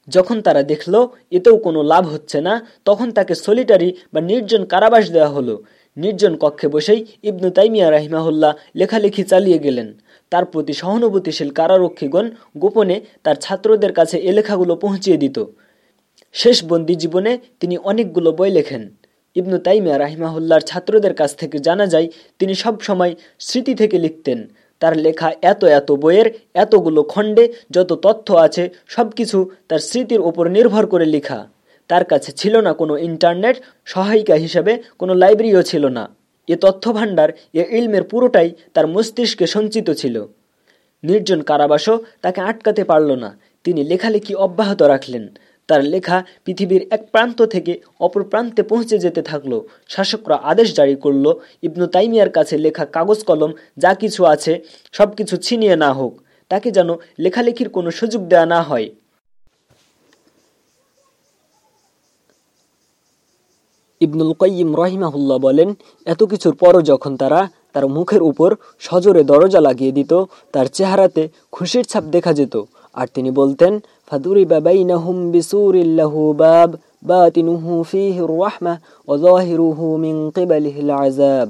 যখন তারা দেখল, এতেও কোনো লাভ হচ্ছে না, তখন তাকে সলিটারি বা নির্জন কারাবাস দেওয়া হলো। নির্জন কক্ষে বসেই ইবনু তাইমিয়া রাহিমাহুল্লাহ লেখালেখি চালিয়ে গেলেন। তার প্রতি সহানুভূতিশীল কারারক্ষীগণ গোপনে তার ছাত্রদের কাছে এ লেখাগুলো পৌঁছিয়ে দিত। শেষ বন্দি জীবনে তিনি অনেকগুলো বই লেখেন। ইবনু তাইমিয়া রাহিমাহুল্লার ছাত্রদের কাছ থেকে জানা যায়, তিনি সব সময় স্মৃতি থেকে লিখতেন। তার লেখা এত এত বইয়ের এতগুলো খণ্ডে যত তথ্য আছে সব কিছু তার স্মৃতির ওপর নির্ভর করে লেখা। তার কাছে ছিল না কোনো ইন্টারনেট, সহায়িকা হিসেবে কোনো লাইব্রেরিও ছিল না। এ তথ্যভাণ্ডার এ ইলমের পুরোটাই তার মস্তিষ্কে সঞ্চিত ছিল। নির্জন কারাবাসও তাকে আটকাতে পারল না। তিনি লেখালেখি অব্যাহত রাখলেন। তার লেখা পৃথিবীর এক প্রান্ত থেকে অপর প্রান্তে পৌঁছে যেতে থাকল। শাসকরা আদেশ জারি করল, ইবনু তাইমিয়ার কাছে লেখা কাগজ কলম যা কিছু আছে সব কিছু ছিনিয়ে না হোক, তাকে যেন লেখালেখির কোনো সুযোগ দেওয়া না হয়। ইবনুল কয়িম রহিমাহুল্লাহ বলেন, এত কিছুর পরও যখন তারা তার মুখের উপর সজোরে দরজা লাগিয়ে দিত, তার চেহারাতে খুশির ছাপ দেখা যেত। আর তিনি বলতেন ফাদুরি বাবাইনাহুম বিসুরিল্লাহু বাব, বাতিনুহু ফিহি রাহমা, ওয়া মিন কিবালিহিল আযাব।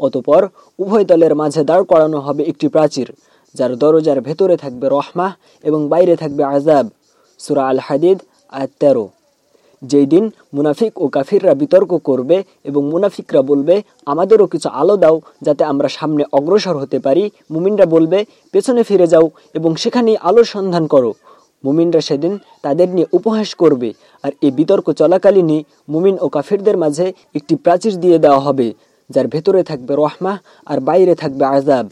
অতঃপর উভয় দলের মাঝে দাঁড় করানো হবে একটি প্রাচীর, যার দরজার ভেতরে থাকবে রহমা এবং বাইরে থাকবে আজাব সুরা আল হাদিদ আয়াত তেরো। যেই দিন মুনাফিক ও কাফিররা বিতর্ক করবে এবং মুনাফিকরা বলবে, আমাদেরও কিছু আলো দাও যাতে আমরা সামনে অগ্রসর হতে পারি। মুমিনরা বলবে, পেছনে ফিরে যাও এবং সেখানেই আলোর সন্ধান করো। মুমিনরা সেদিন তাদের নিয়ে উপহাস করবে আর এই বিতর্ক চলাকালীনই মুমিন ও কাফিরদের মাঝে একটি প্রাচীর দিয়ে দেওয়া হবে, যার ভেতরে থাকবে রহমা আর বাইরে থাকবে আজাব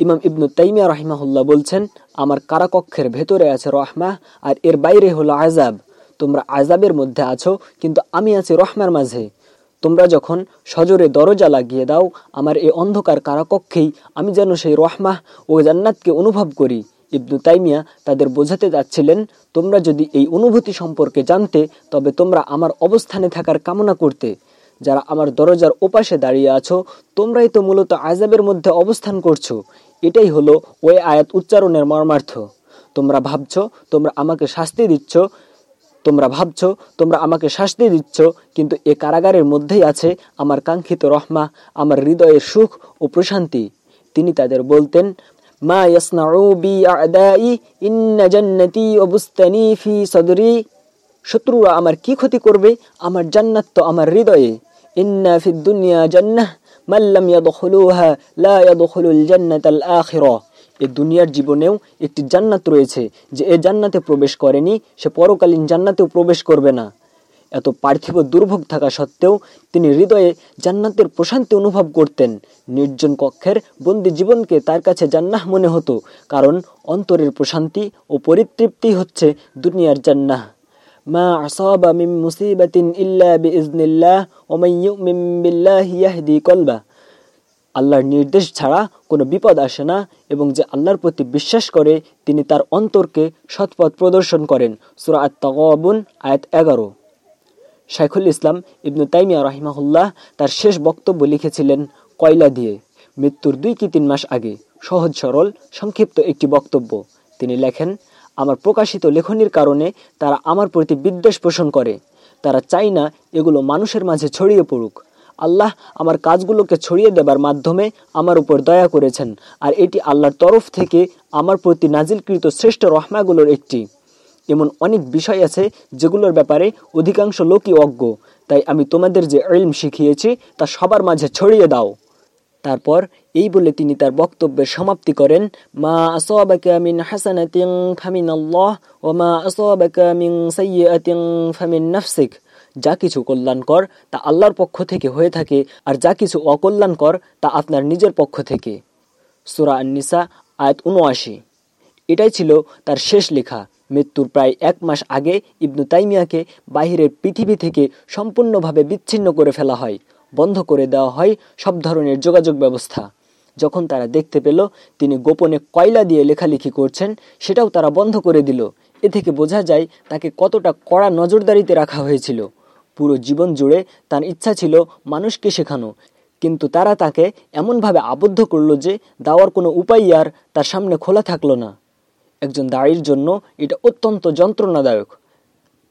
ইমাম ইবনু তাইমিয়া রহিমাহুল্লাহ বলছেন, আমার কারাকক্ষের ভেতরে আছে রহমা আর এর বাইরে হলো আজাব তোমরা আজাবের মধ্যে আছো, কিন্তু আমি আছি রহমার মাঝে। তোমরা যখন সজরে দরজা লাগিয়ে দাও, আমার এই অন্ধকার কারাকক্ষেই আমি যেন সেই রহমাহ ও জান্নাতকে অনুভব করি। ইবনু তাইমিয়া তাদের বোঝাতে যাচ্ছিলেন, তোমরা যদি এই অনুভূতি সম্পর্কে জানতে, তবে তোমরা আমার অবস্থানে থাকার কামনা করতে। যারা আমার দরজার ওপাশে দাঁড়িয়ে আছো, তোমরাই তো মূলত আজাবের মধ্যে অবস্থান করছ। এটাই হলো ওই আয়াত উচ্চারণের মর্মার্থ। তোমরা ভাবছ, তোমরা আমাকে শাস্তি দিচ্ছ তোমরা ভাবছ, তোমরা আমাকে শাস্তি দিচ্ছ, কিন্তু এ কারাগারের মধ্যেই আছে আমার কাঙ্ক্ষিত রহমা, আমার হৃদয়ের সুখ ও প্রশান্তি। তিনি তাদের বলতেন, মা ইয়াসনাউ ফি সদরি। শত্রুরা আমার কি ক্ষতি করবে? আমার জান্নাত তো আমার হৃদয়ে। ইন্না ফি দুনিয়া জান্নাহ মাল্লাম ইয়াদখুলুহা, লা ইয়াদখুলুল জান্নাতাল আখিরা। এ দুনিয়ার জীবনেও একটি জান্নাত রয়েছে। যে এ জান্নাতে প্রবেশ করেনি, সে পরকালীন জান্নাতেও প্রবেশ করবে না। এত পার্থিব দুর্ভোগ থাকা সত্ত্বেও তিনি হৃদয়ে জান্নাতের প্রশান্তি অনুভব করতেন। নির্জন কক্ষের বন্দি জীবনকে তার কাছে জান্নাহ মনে হতো, কারণ অন্তরের প্রশান্তি ও পরিতৃপ্তি হচ্ছে দুনিয়ার জান্নাহ। মা আসাবা মিন মুসিবাতিন ইল্লা বিইজনিল্লাহ ওয়া মান ইউমিন বিল্লাহি ইয়াহদি কলবা। আল্লাহর নির্দেশ ছাড়া কোনো বিপদ আসে না এবং যে আল্লাহর প্রতি বিশ্বাস করে, তিনি তার অন্তরকে সৎপথ প্রদর্শন করেন। সুরা আত তগবুন আয়াত এগারো। শাইখুল ইসলাম ইবনু তাইমিয়া রাহিমাহুল্লাহ তার শেষ বক্তব্য লিখেছিলেন কয়লা দিয়ে। মৃত্যুর দুই কি তিন মাস আগে। সহজ, সরল, সংক্ষিপ্ত একটি বক্তব্য। তিনি লেখেন, আমার প্রকাশিত লেখনির কারণে তারা আমার প্রতি বিদ্বেষ পোষণ করে। তারা চায় না এগুলো মানুষের মাঝে ছড়িয়ে পড়ুক। আল্লাহ আমার কাজগুলোকে ছড়িয়ে দেবার মাধ্যমে আমার উপর দয়া করেছেন, আর এটি আল্লাহর তরফ থেকে আমার প্রতি নাজিলকৃত শ্রেষ্ঠ রহমাগুলোর একটি। এমন অনেক বিষয় আছে যেগুলোর ব্যাপারে অধিকাংশ লোকই অজ্ঞ, তাই আমি তোমাদের যে ইলম শিখিয়েছি তা সবার মাঝে ছড়িয়ে দাও। তারপর এই বলে তিনি তার বক্তব্যের সমাপ্তি করেন, মা আসাবাকা মিন হাসানাতিন মা আসাবাকা মিন সাইয়্যাতিন ফামিন নাফসিক। যা কিছু কল্যাণকর তা আল্লাহর পক্ষ থেকে হয়ে থাকে, আর যা কিছু অকল্যাণকর তা আপনার নিজের পক্ষ থেকে। সুরা আন্নিসা, আয়াত উনআশি এটাই ছিল তার শেষ লেখা। মৃত্যুর প্রায় এক মাস আগে ইবনু তাইমিয়াকে বাহিরের পৃথিবী থেকে সম্পূর্ণভাবে বিচ্ছিন্ন করে ফেলা হয়, বন্ধ করে দেওয়া হয় সব ধরনের যোগাযোগ ব্যবস্থা। যখন তারা দেখতে পেল তিনি গোপনে কয়লা দিয়ে লেখালেখি করছেন, সেটাও তারা বন্ধ করে দিল। এ থেকে বোঝা যায় তাকে কতটা কড়া নজরদারিতে রাখা হয়েছিল। পুরো জীবন জুড়ে তার ইচ্ছা ছিল মানুষকে শেখানো। কিন্তু তারা তাকে এমনভাবে আবদ্ধ করল যে দাওয়ার কোনো উপায় আর তার সামনে খোলা থাকল না। একজন দাঁড়ির জন্য এটা অত্যন্ত যন্ত্রণাদায়ক।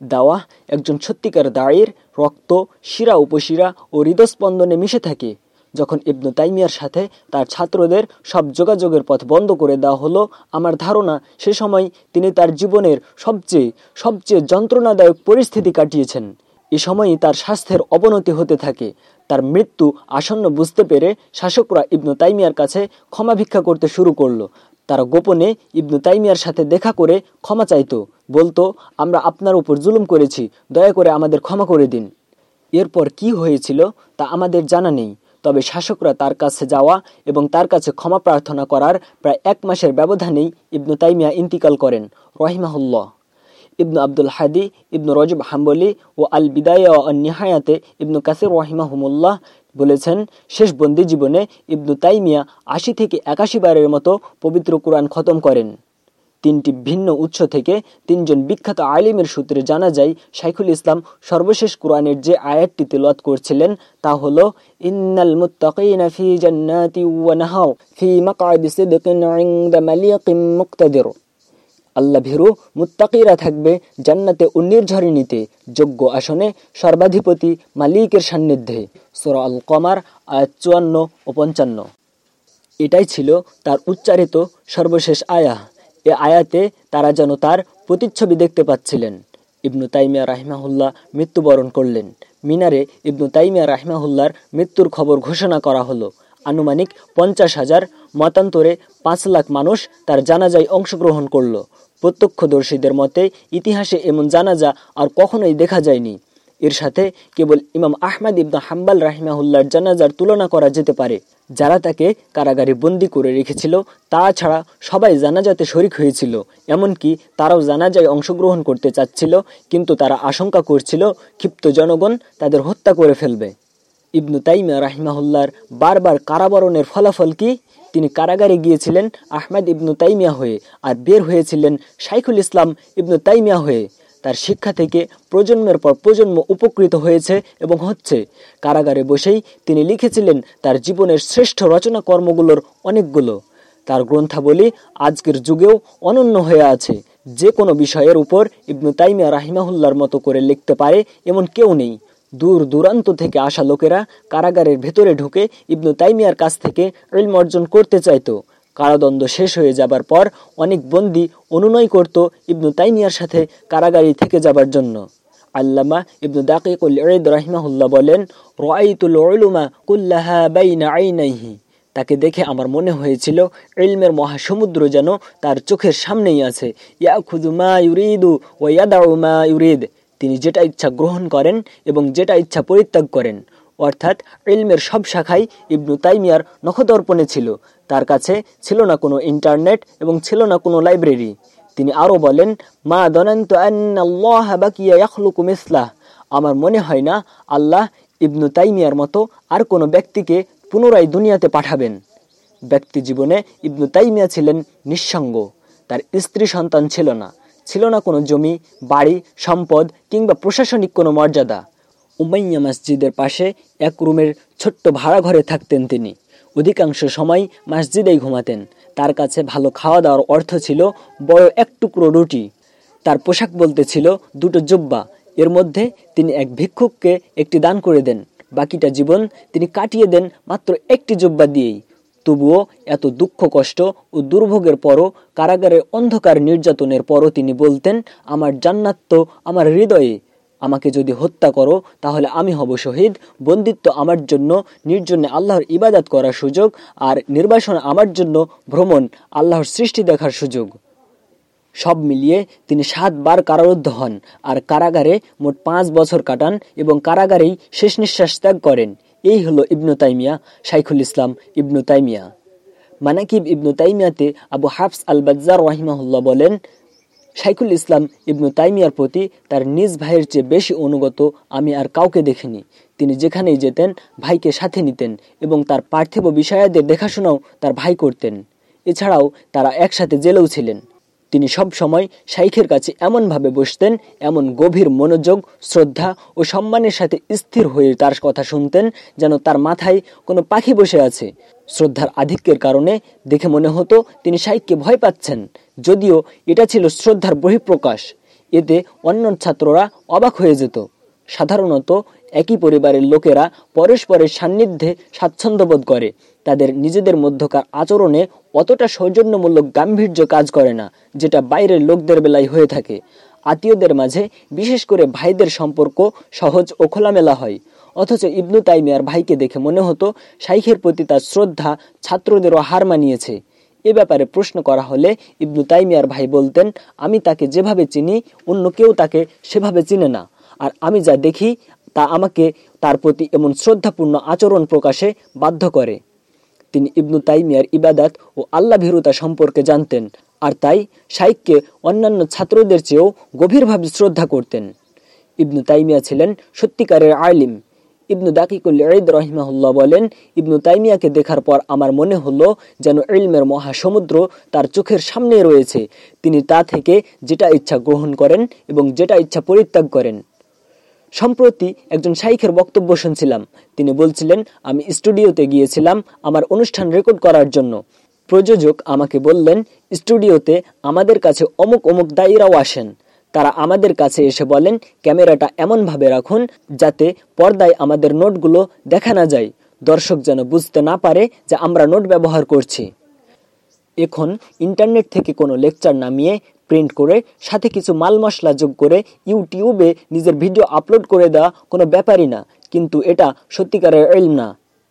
দাওয়া একজন সত্যিকার দাঁড়ির রক্ত, শিরা উপশিরা ও হৃদস্পন্দনে মিশে থাকে। যখন ইবনু তাইমিয়ার সাথে তার ছাত্রদের সব যোগাযোগের পথ বন্ধ করে দেওয়া হলো, আমার ধারণা সে সময় তিনি তার জীবনের সবচেয়ে সবচেয়ে যন্ত্রণাদায়ক পরিস্থিতি কাটিয়েছেন। এ সময়ই তার স্বাস্থ্যের অবনতি হতে থাকে। তার মৃত্যু আসন্ন বুঝতে পেরে শাসকরা ইবনু তাইমিয়ার কাছে ক্ষমা ভিক্ষা করতে শুরু করল। তারা গোপনে ইবনু তাইমিয়ার সাথে দেখা করে ক্ষমা চাইতো। বলতো, আমরা আপনার উপর জুলুম করেছি, দয়া করে আমাদের ক্ষমা করে দিন। এরপর কি হয়েছিল তা আমাদের জানা নেই। তবে শাসকরা তার কাছে যাওয়া এবং তার কাছে ক্ষমা প্রার্থনা করার প্রায় এক মাসের ব্যবধানেই ইবনু তাইমিয়া ইন্তিকাল করেন। রহিমাহুল্লাহ। ইবনু আব্দুল হাদি, ইবনু রজব হাম্বলি ও আল বিদায়া ও নিহায়াতে ইবনু কাসির রহিমাহুমুল্লাহ বলেছেন, শেষ বন্দি জীবনে ইবনু তাইমিয়া আশি থেকে একাশি বারের মতো পবিত্র কোরআন খতম করেন। তিনটি ভিন্ন উৎস থেকে তিনজন বিখ্যাত আলিমের সূত্রে জানা যায়, শাইখুল ইসলাম সর্বশেষ কোরআনের যে আয়াতটি তেলাওয়াত করছিলেন তা হল, ইন্নাল মুত্তাকিনা মুক্তাদির। আল্লাহ ভীরু মুত্তাকিরা থাকবে জান্নাতে নিতে যোগ্য আসনে সর্বাধিপতি মালিকের সান্নিধ্যে। সোরা আল কমার আয়াত চুয়ান্ন ও পঞ্চান্ন। এটাই ছিল তার উচ্চারিত সর্বশেষ আয়া এ আয়াতে তারা যেন তার প্রতিচ্ছবি দেখতে পাচ্ছিলেন। ইবনু তাইমিয়া রাহিমাহুল্লাহ মৃত্যুবরণ করলেন। মিনারে ইবনু তাইমিয়া রাহিমাহুল্লার মৃত্যুর খবর ঘোষণা করা হলো। আনুমানিক পঞ্চাশ হাজার, মতান্তরে পাঁচ লাখ মানুষ তার জানাজায় অংশগ্রহণ করল। প্রত্যক্ষদর্শীদের মতে, ইতিহাসে এমন জানাজা আর কখনোই দেখা যায়নি। এর সাথে কেবল ইমাম আহমদ ইবনা হাম্বাল রাহিমাহুল্লার জানাজার তুলনা করা যেতে পারে। যারা তাকে কারাগারে বন্দি করে রেখেছিল তাছাড়া সবাই জানাজাতে শরিক হয়েছিল। এমনকি তারাও জানাজায় অংশগ্রহণ করতে চাচ্ছিল, কিন্তু তারা আশঙ্কা করছিল, ক্ষিপ্ত জনগণ তাদের হত্যা করে ফেলবে। ইবনু তাইমিয়া রাহিমাহুল্লার বারবার কারাবরণের ফলাফল কি? তিনি কারাগারে গিয়েছিলেন আহমেদ ইবনু তাইমিয়া হয়ে আর বের হয়েছিলেন শাইখুল ইসলাম ইবনু তাইমিয়া হয়ে। তার শিক্ষা থেকে প্রজন্মের পর প্রজন্ম উপকৃত হয়েছে এবং হচ্ছে। কারাগারে বসেই তিনি লিখেছিলেন তার জীবনের শ্রেষ্ঠ রচনা কর্মগুলোর অনেকগুলো। তার গ্রন্থাবলী আজকের যুগেও অনন্য হয়ে আছে। যে কোনো বিষয়ের উপর ইবনু তাইমিয়া রাহিমাহুল্লার মতো করে লিখতে পারে এমন কেউ নেই। দূর দূরান্ত থেকে আসা লোকেরা কারাগারের ভেতরে ঢুকে ইবনু তাইমিয়ার কাছ থেকে ইলম অর্জন করতে চাইত। কারাদণ্ড শেষ হয়ে যাবার পর অনেক বন্দী অনুনয় করত ইবনু তাইমিয়ার সাথে কারাগারি থেকে যাবার জন্য। আল্লামা ইবনু দাকিকুল ঈদ রাহিমাহুল্লাহ বলেন, রাআইতুল উলুমা কুল্লাহা বাইনা আইনাইহি। তাকে দেখে আমার মনে হয়েছিল, ইলমের মহাসমুদ্র যেন তার চোখের সামনেই আছে। ইয়াখুযু মা ইউরিদু ওয়া ইয়াদাউ মা ইউরিদ। তিনি যেটা ইচ্ছা গ্রহণ করেন এবং যেটা ইচ্ছা পরিত্যাগ করেন। অর্থাৎ ইলমের সব শাখাই ইবনু তাইমিয়ার নখদর্পণে ছিল। তার কাছে ছিল না কোনো ইন্টারনেট এবং ছিল না কোনো লাইব্রেরি। তিনি আরও বলেন, মা দনন্ত আমার মনে হয় না আল্লাহ ইবনু তাইমিয়ার মতো আর কোনো ব্যক্তিকে পুনরায় দুনিয়াতে পাঠাবেন। ব্যক্তি জীবনে ইবনু তাইমিয়া ছিলেন নিঃসঙ্গ। তার স্ত্রী সন্তান ছিল না। ছিল না কোনো জমি, বাড়ি, সম্পদ কিংবা প্রশাসনিক কোনো মর্যাদা। উমাইয়া মসজিদের পাশে এক রুমের ছোট্ট ভাড়া ঘরে থাকতেন তিনি। অধিকাংশ সময় মসজিদেই ঘুমাতেন। তার কাছে ভালো খাওয়া দাওয়ার অর্থ ছিল বড় এক টুকরো রুটি। তার পোশাক বলতে ছিল দুটো জুব্বা। এর মধ্যে তিনি এক ভিক্ষুককে একটি দান করে দেন। বাকিটা জীবন তিনি কাটিয়ে দেন মাত্র একটি জুব্বা দিয়েই। তবুও এত দুঃখ, কষ্ট ও দুর্ভোগের পরও কারাগারে অন্ধকার নির্যাতনের পরও তিনি বলতেন, আমার জান্নাত তো আমার হৃদয়ে। আমাকে যদি হত্যা করো, তাহলে আমি হব শহীদ। বন্দিত্ব আমার জন্য, নির্জনে আল্লাহর ইবাদত করার সুযোগ, আর নির্বাসন আমার জন্য ভ্রমণ, আল্লাহর সৃষ্টি দেখার সুযোগ। সব মিলিয়ে তিনি সাতবার কারারুদ্ধ হন, আর কারাগারে মোট পাঁচ বছর কাটান এবং কারাগারেই শেষ নিঃশ্বাস ত্যাগ করেন। এই হলো ইবনু তাইমিয়া, শাইখুল ইসলাম ইবনু তাইমিয়া। মানাকিব ইবনু তাইমিয়াতে আবু হাফস আল বাজ্জার রাহিমাহুল্লাহ বলেন, শাইখুল ইসলাম ইবনু তাইমিয়ার প্রতি তার নিজ ভাইয়ের চেয়ে বেশি অনুগত আমি আর কাউকে দেখিনি। তিনি যেখানেই যেতেন, ভাইকে সাথে নিতেন এবং তার পার্থিব বিষয়াদের দেখাশোনাও তার ভাই করতেন। এছাড়াও তারা একসাথে জেলেও ছিলেন। তিনি সব সময় শাইখের কাছে এমনভাবে বসতেন, এমন গভীর মনোযোগ, শ্রদ্ধা ও সম্মানের সাথে স্থির হয়ে তার কথা শুনতেন যেন তার মাথায় কোনো পাখি বসে আছে। শ্রদ্ধার আধিক্যের কারণে দেখে মনে হতো তিনি শাইখকে ভয় পাচ্ছেন। যদিও এটা ছিল শ্রদ্ধার বহিঃপ্রকাশ, এতে অন্য ছাত্ররা অবাক হয়ে যেত। সাধারণত একই পরিবারের লোকেরা পরস্পরের সান্নিধ্যে স্বাচ্ছন্দ্যবোধ করে। তাদের নিজেদের মধ্যকার আচরণে অতটা সৌজন্যমূলক গাম্ভীর্য কাজ করে না, যেটা বাইরের লোকদের বেলায় হয়ে থাকে। আত্মীয়দের মাঝে বিশেষ করে ভাইদের সম্পর্ক সহজ ও খোলামেলা হয়। অথচ ইবনু তাইমিয়ার ভাইকে দেখে মনে হতো, শাইখের প্রতি তার শ্রদ্ধা ছাত্রদেরও হার মানিয়েছে। এ ব্যাপারে প্রশ্ন করা হলে ইবনু তাইমিয়ার ভাই বলতেন, আমি তাকে যেভাবে চিনি, অন্য কেউ তাকে সেভাবে চিনে না। আর আমি যা দেখি, তা আমাকে তার প্রতি এমন শ্রদ্ধাপূর্ণ আচরণ প্রকাশে বাধ্য করে। তিনি ইবনু তাইমিয়ার ইবাদাত ও আল্লাহ ভীরুতা সম্পর্কে জানতেন, আর তাই শাইককে অন্যান্য ছাত্রদের চেয়েও গভীরভাবে শ্রদ্ধা করতেন। ইবনু তাইমিয়া ছিলেন সত্যিকারের আলিম। ইবনু দাকিকুল ঈদ রহিমাহুল্লাহ বলেন, ইবনু তাইমিয়াকে দেখার পর আমার মনে হলো যেন ইলমের মহাসমুদ্র তার চোখের সামনে রয়েছে। তিনি তা থেকে যেটা ইচ্ছা গ্রহণ করেন এবং যেটা ইচ্ছা পরিত্যাগ করেন। সম্প্রতি একজন শাইখের বক্তব্য শুনছিলাম। তিনি বলছিলেন, আমি স্টুডিওতে গিয়েছিলাম আমার অনুষ্ঠান রেকর্ড করার জন্য। প্রযোজক আমাকে বললেন, স্টুডিওতে আমাদের কাছে অমুক অমুক দায়ীরাও আসেন। তারা আমাদের কাছে এসে বলেন, ক্যামেরাটা এমনভাবে রাখুন যাতে পর্দায় আমাদের নোটগুলো দেখা না যায়। দর্শক যেন বুঝতে না পারে যে আমরা নোট ব্যবহার করছি। এখন ইন্টারনেট থেকে কোনো লেকচার নামিয়ে প্রিন্ট করে, সাথে কিছু মাল মশলা যোগ করে ইউটিউবে নিজের ভিডিও আপলোড করে দেওয়া কোনো ব্যাপারই না। কিন্তু এটা সত্যিকারের এলম না।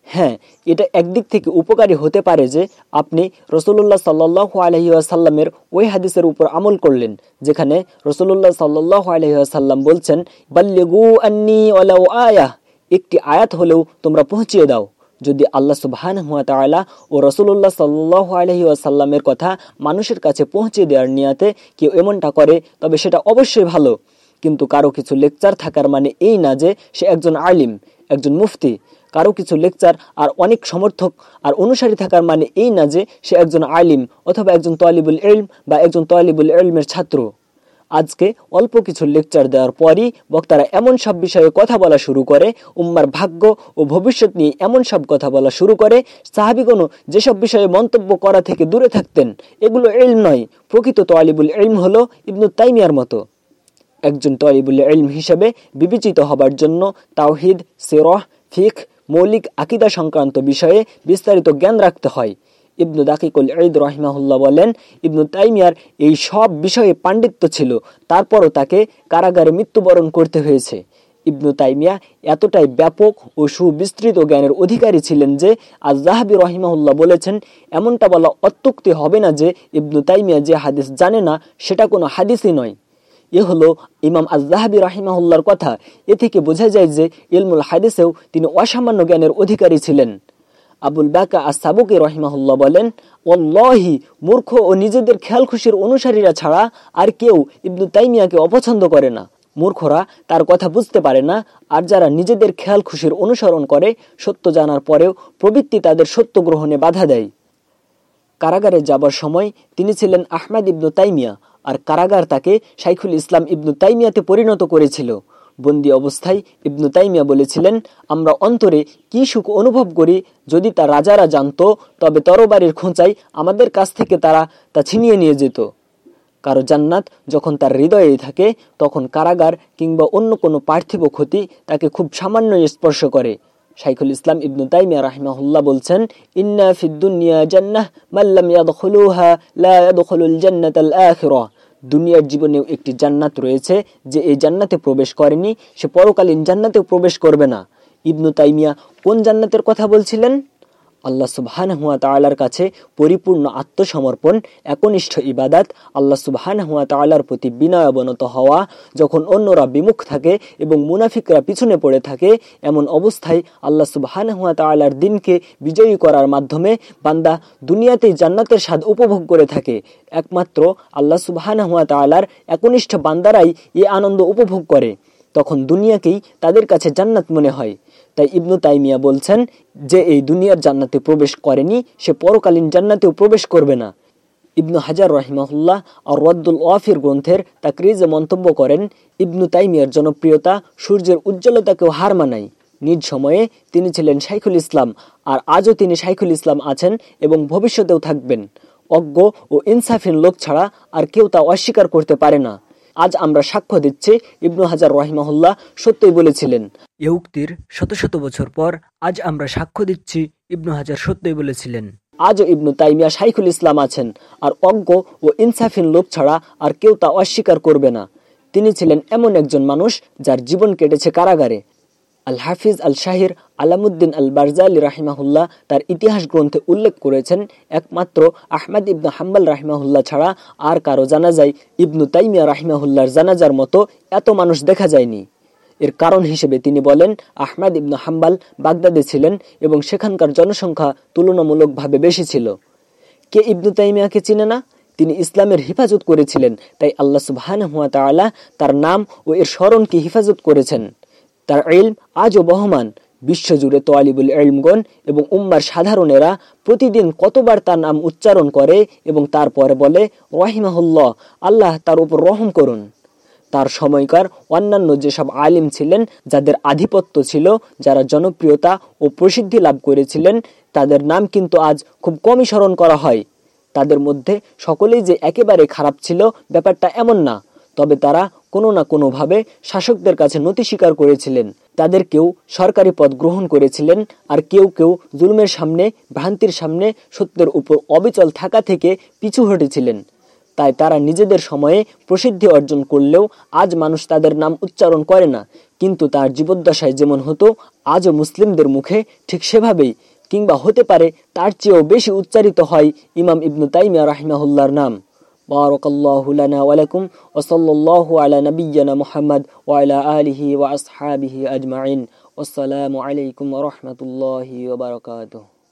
হ্যাঁ এটা একদিক থেকে উপকারী হতে পারে যে আপনি রসুল্লাহ সাল্লাহ আলহিউসাল্লামের ওই হাদিসের উপর আমল করলেন, যেখানে রসুল্লাহ সাল্লাহ আলহিউসাল্লাম বলছেন বাল্যগু আন্নি ওলাউ আয়াহ একটি আয়াত হলেও তোমরা পৌঁছিয়ে দাও। যদি আল্লাহ সুবহান হুয়া তালা ও রসুল্লাহ সাল্লাহ আলহি আসাল্লামের কথা মানুষের কাছে পৌঁছে দেওয়ার নিয়াতে কেউ এমনটা করে, তবে সেটা অবশ্যই ভালো। কিন্তু কারও কিছু লেকচার থাকার মানে এই না যে সে একজন আলিম, একজন মুফতি। কারও কিছু লেকচার আর অনেক সমর্থক আর অনুসারী থাকার মানে এই না যে সে একজন আলিম অথবা একজন তলিবুল এলম বা একজন তলিবুল এলমের ছাত্র। আজকে অল্প কিছু লেকচার দেওয়ার পরই বক্তারা এমন সব বিষয়ে কথা বলা শুরু করে, উম্মার ভাগ্য ও ভবিষ্যৎ নিয়ে এমন সব কথা বলা শুরু করে সাহাবিগণ যেসব বিষয়ে মন্তব্য করা থেকে দূরে থাকতেন, এগুলো এলম নয়, প্রকৃত তোয়ালিবুল এলম হলো ইবনু তাইমিয়ার মতো। একজন তলিবুল এলম হিসেবে বিবেচিত হবার জন্য তাওহিদ, সেরহ ফিক মৌলিক আকিদা সংক্রান্ত বিষয়ে বিস্তারিত জ্ঞান রাখতে হয়। ইবনু দাকিকুল ঈদ রহিমাহুল্লাহ বলেন, ইবনু তাইমিয়ার এই সব বিষয়ে পাণ্ডিত্য ছিল, তারপরও তাকে কারাগারে মৃত্যুবরণ করতে হয়েছে। ইবনু তাইমিয়া এতটাই ব্যাপক ও সুবিস্তৃত জ্ঞানের অধিকারী ছিলেন যে আজ জাহাবি রহিমাহুল্লাহ বলেছেন, এমনটা বলা অত্যুক্তি হবে না যে ইবনু তাইমিয়া যে হাদিস জানে না, সেটা কোনো হাদিসই নয়। এ হলো ইমাম আজহাবি রাহিমাহুল্লার কথা। এ থেকে বোঝা যায় যে, ইলমুল হাদিসেও তিনি অসামান্য জ্ঞানের অধিকারী ছিলেন। আবুল বাকা আর আসাবুকে রহিমাহুল্লাহ বলেন ওল্লাহি মূর্খ ও নিজেদের খেয়াল খুশির অনুসারীরা ছাড়া আর কেউ ইবনু তাইমিয়াকে অপছন্দ করে না। মূর্খরা তার কথা বুঝতে পারে না, আর যারা নিজেদের খেয়াল খুশির অনুসরণ করে, সত্য জানার পরেও প্রবৃত্তি তাদের সত্য গ্রহণে বাধা দেয়। কারাগারে যাবার সময় তিনি ছিলেন আহমেদ ইবনু তাইমিয়া, আর কারাগার তাকে শাইখুল ইসলাম ইবনু তাইমিয়াতে পরিণত করেছিল। বন্দি অবস্থায় ইবনু তাইমিয়া বলেছিলেন, আমরা অন্তরে কি সুখ অনুভব করি যদি তা রাজারা জানত, তবে তরবারির খোঁচাই আমাদের কাছ থেকে তারা তা ছিনিয়ে নিয়ে যেত। কারও জান্নাত যখন তার হৃদয়ে থাকে, তখন কারাগার কিংবা অন্য কোনো পার্থিব ক্ষতি তাকে খুব সামান্য স্পর্শ করে। শাইখুল ইসলাম ইবনু তাইমিয়া রাহিমাহুল্লাহ বলছেন, ইন্না ফিদ্দুনিয়া জান্নাহ মাল্লাম ইয়াদখুলুহা লা ইয়াদখুলুল জান্নাতাল আখিরাহ দুনিয়ার জীবনেও একটি জান্নাত রয়েছে যে এই জান্নাতে প্রবেশ করেনি, সে পরকালীন জান্নাতেও প্রবেশ করবে না। ইবনু তাইমিয়া কোন জান্নাতের কথা বলছিলেন? আল্লাহ সুবহান হুয়া তালার কাছে পরিপূর্ণ আত্মসমর্পণ, একনিষ্ঠ ইবাদাত, আল্লাহ সুবহান হুয়া তালার প্রতি বিনয় অবনত হওয়া, যখন অন্যরা বিমুখ থাকে এবং মুনাফিকরা পিছনে পড়ে থাকে, এমন অবস্থায় আল্লাহ সুবহান হুয়া তালার দিনকে বিজয়ী করার মাধ্যমে বান্দা দুনিয়াতেই জান্নাতের স্বাদ উপভোগ করে থাকে। একমাত্র আল্লাহ সুবহান হুয়া তালার একনিষ্ঠ বান্দারাই এ আনন্দ উপভোগ করে। তখন দুনিয়াকেই তাদের কাছে জান্নাত মনে হয়। তাই ইবনু তাইমিয়া বলছেন যে, এই দুনিয়ার জান্নাতে প্রবেশ করেনি, সে পরকালীন জান্নাতেও প্রবেশ করবে না। ইবনু হাজার রহিমাহুল্লাহ আর রদ্দুল ওয়াফির গ্রন্থের তাকরিজে মন্তব্য করেন, ইবনু তাইমিয়ার জনপ্রিয়তা সূর্যের উজ্জ্বলতাকেও হার মানায়। নিজ সময়ে তিনি ছিলেন শাইখুল ইসলাম আর আজও তিনি শাইখুল ইসলাম আছেন এবং ভবিষ্যতেও থাকবেন। অজ্ঞ ও ইনসাফিন লোক ছাড়া আর কেউ তা অস্বীকার করতে পারে না। আজ আমরা সাক্ষ্য দিচ্ছি ইবনু হাজার রহিমাহুল্লাহ সত্যই বলেছিলেন। এ উক্তির শত শত বছর পর আজ আমরা সাক্ষ্য দিচ্ছি ইবনু হাজার সত্যই বলেছিলেন। আজও ইবনু তাইমিয়া শাইখুল ইসলাম আছেন আর অজ্ঞ ও ইনসাফিন লোক ছাড়া আর কেউ তা অস্বীকার করবে না। তিনি ছিলেন এমন একজন মানুষ যার জীবন কেটেছে কারাগারে। আল হাফিজ আল শাহির আলামুদ্দিন আল বারজালি রাহিমাহুল্লাহ তার ইতিহাস গ্রন্থে উল্লেখ করেছেন, একমাত্র আহমদ ইবনু হাম্বাল রাহিমাহুল্লাহ ছাড়া আর কারও জানাজায় ইবনু তাইমিয়া রাহিমাহুল্লাহর জানাজার মতো এত মানুষ দেখা যায়নি। এর কারণ হিসেবে তিনি বলেন, আহমেদ ইবনু হাম্বাল বাগদাদে ছিলেন এবং সেখানকার জনসংখ্যা তুলনামূলকভাবে বেশি ছিল। কে ইবনু তাইমিয়াকে চিনে না? তিনি ইসলামের হেফাজত করেছিলেন, তাই আল্লাহ সুবহান হুয়া তাআলা তার নাম ও এর স্মরণকে হেফাজত করেছেন। তার ইলম আজও বহমান। বিশ্বজুড়ে তোয়ালিবুল এলমগণ এবং উম্মার সাধারণেরা প্রতিদিন কতবার তার নাম উচ্চারণ করে এবং তারপরে বলে রহিমাহুল্লাহ আল্লাহ তার উপর রহম করুন। তার সময়কার অন্যান্য যেসব আলিম ছিলেন, যাদের আধিপত্য ছিল, যারা জনপ্রিয়তা ও প্রসিদ্ধি লাভ করেছিলেন, তাদের নাম কিন্তু আজ খুব কমই স্মরণ করা হয়। তাদের মধ্যে সকলেই যে একেবারে খারাপ ছিল, ব্যাপারটা এমন না। তবে তারা কোনো না কোনোভাবে শাসকদের কাছে নতি স্বীকার করেছিলেন। তাদের কেউ সরকারি পদ গ্রহণ করেছিলেন আর কেউ কেউ জুলুমের সামনে, ভ্রান্তির সামনে সত্যের উপর অবিচল থাকা থেকে পিছু হটেছিলেন। তাই তারা নিজেদের সময়ে প্রসিদ্ধি অর্জন করলেও আজ মানুষ তাদের নাম উচ্চারণ করে না। কিন্তু তার জীবদ্দশায় যেমন হতো, আজও মুসলিমদের মুখে ঠিক সেভাবেই, কিংবা হতে পারে তার চেয়েও বেশি উচ্চারিত হয় ইমাম ইবনু তাইমিয়া রাহিমাহুল্লার নাম। بارك الله لنا ولكم وصلى الله على نبينا محمد وعلى آله وأصحابه أجمعين. والسلام عليكم ورحمة الله وبركاته.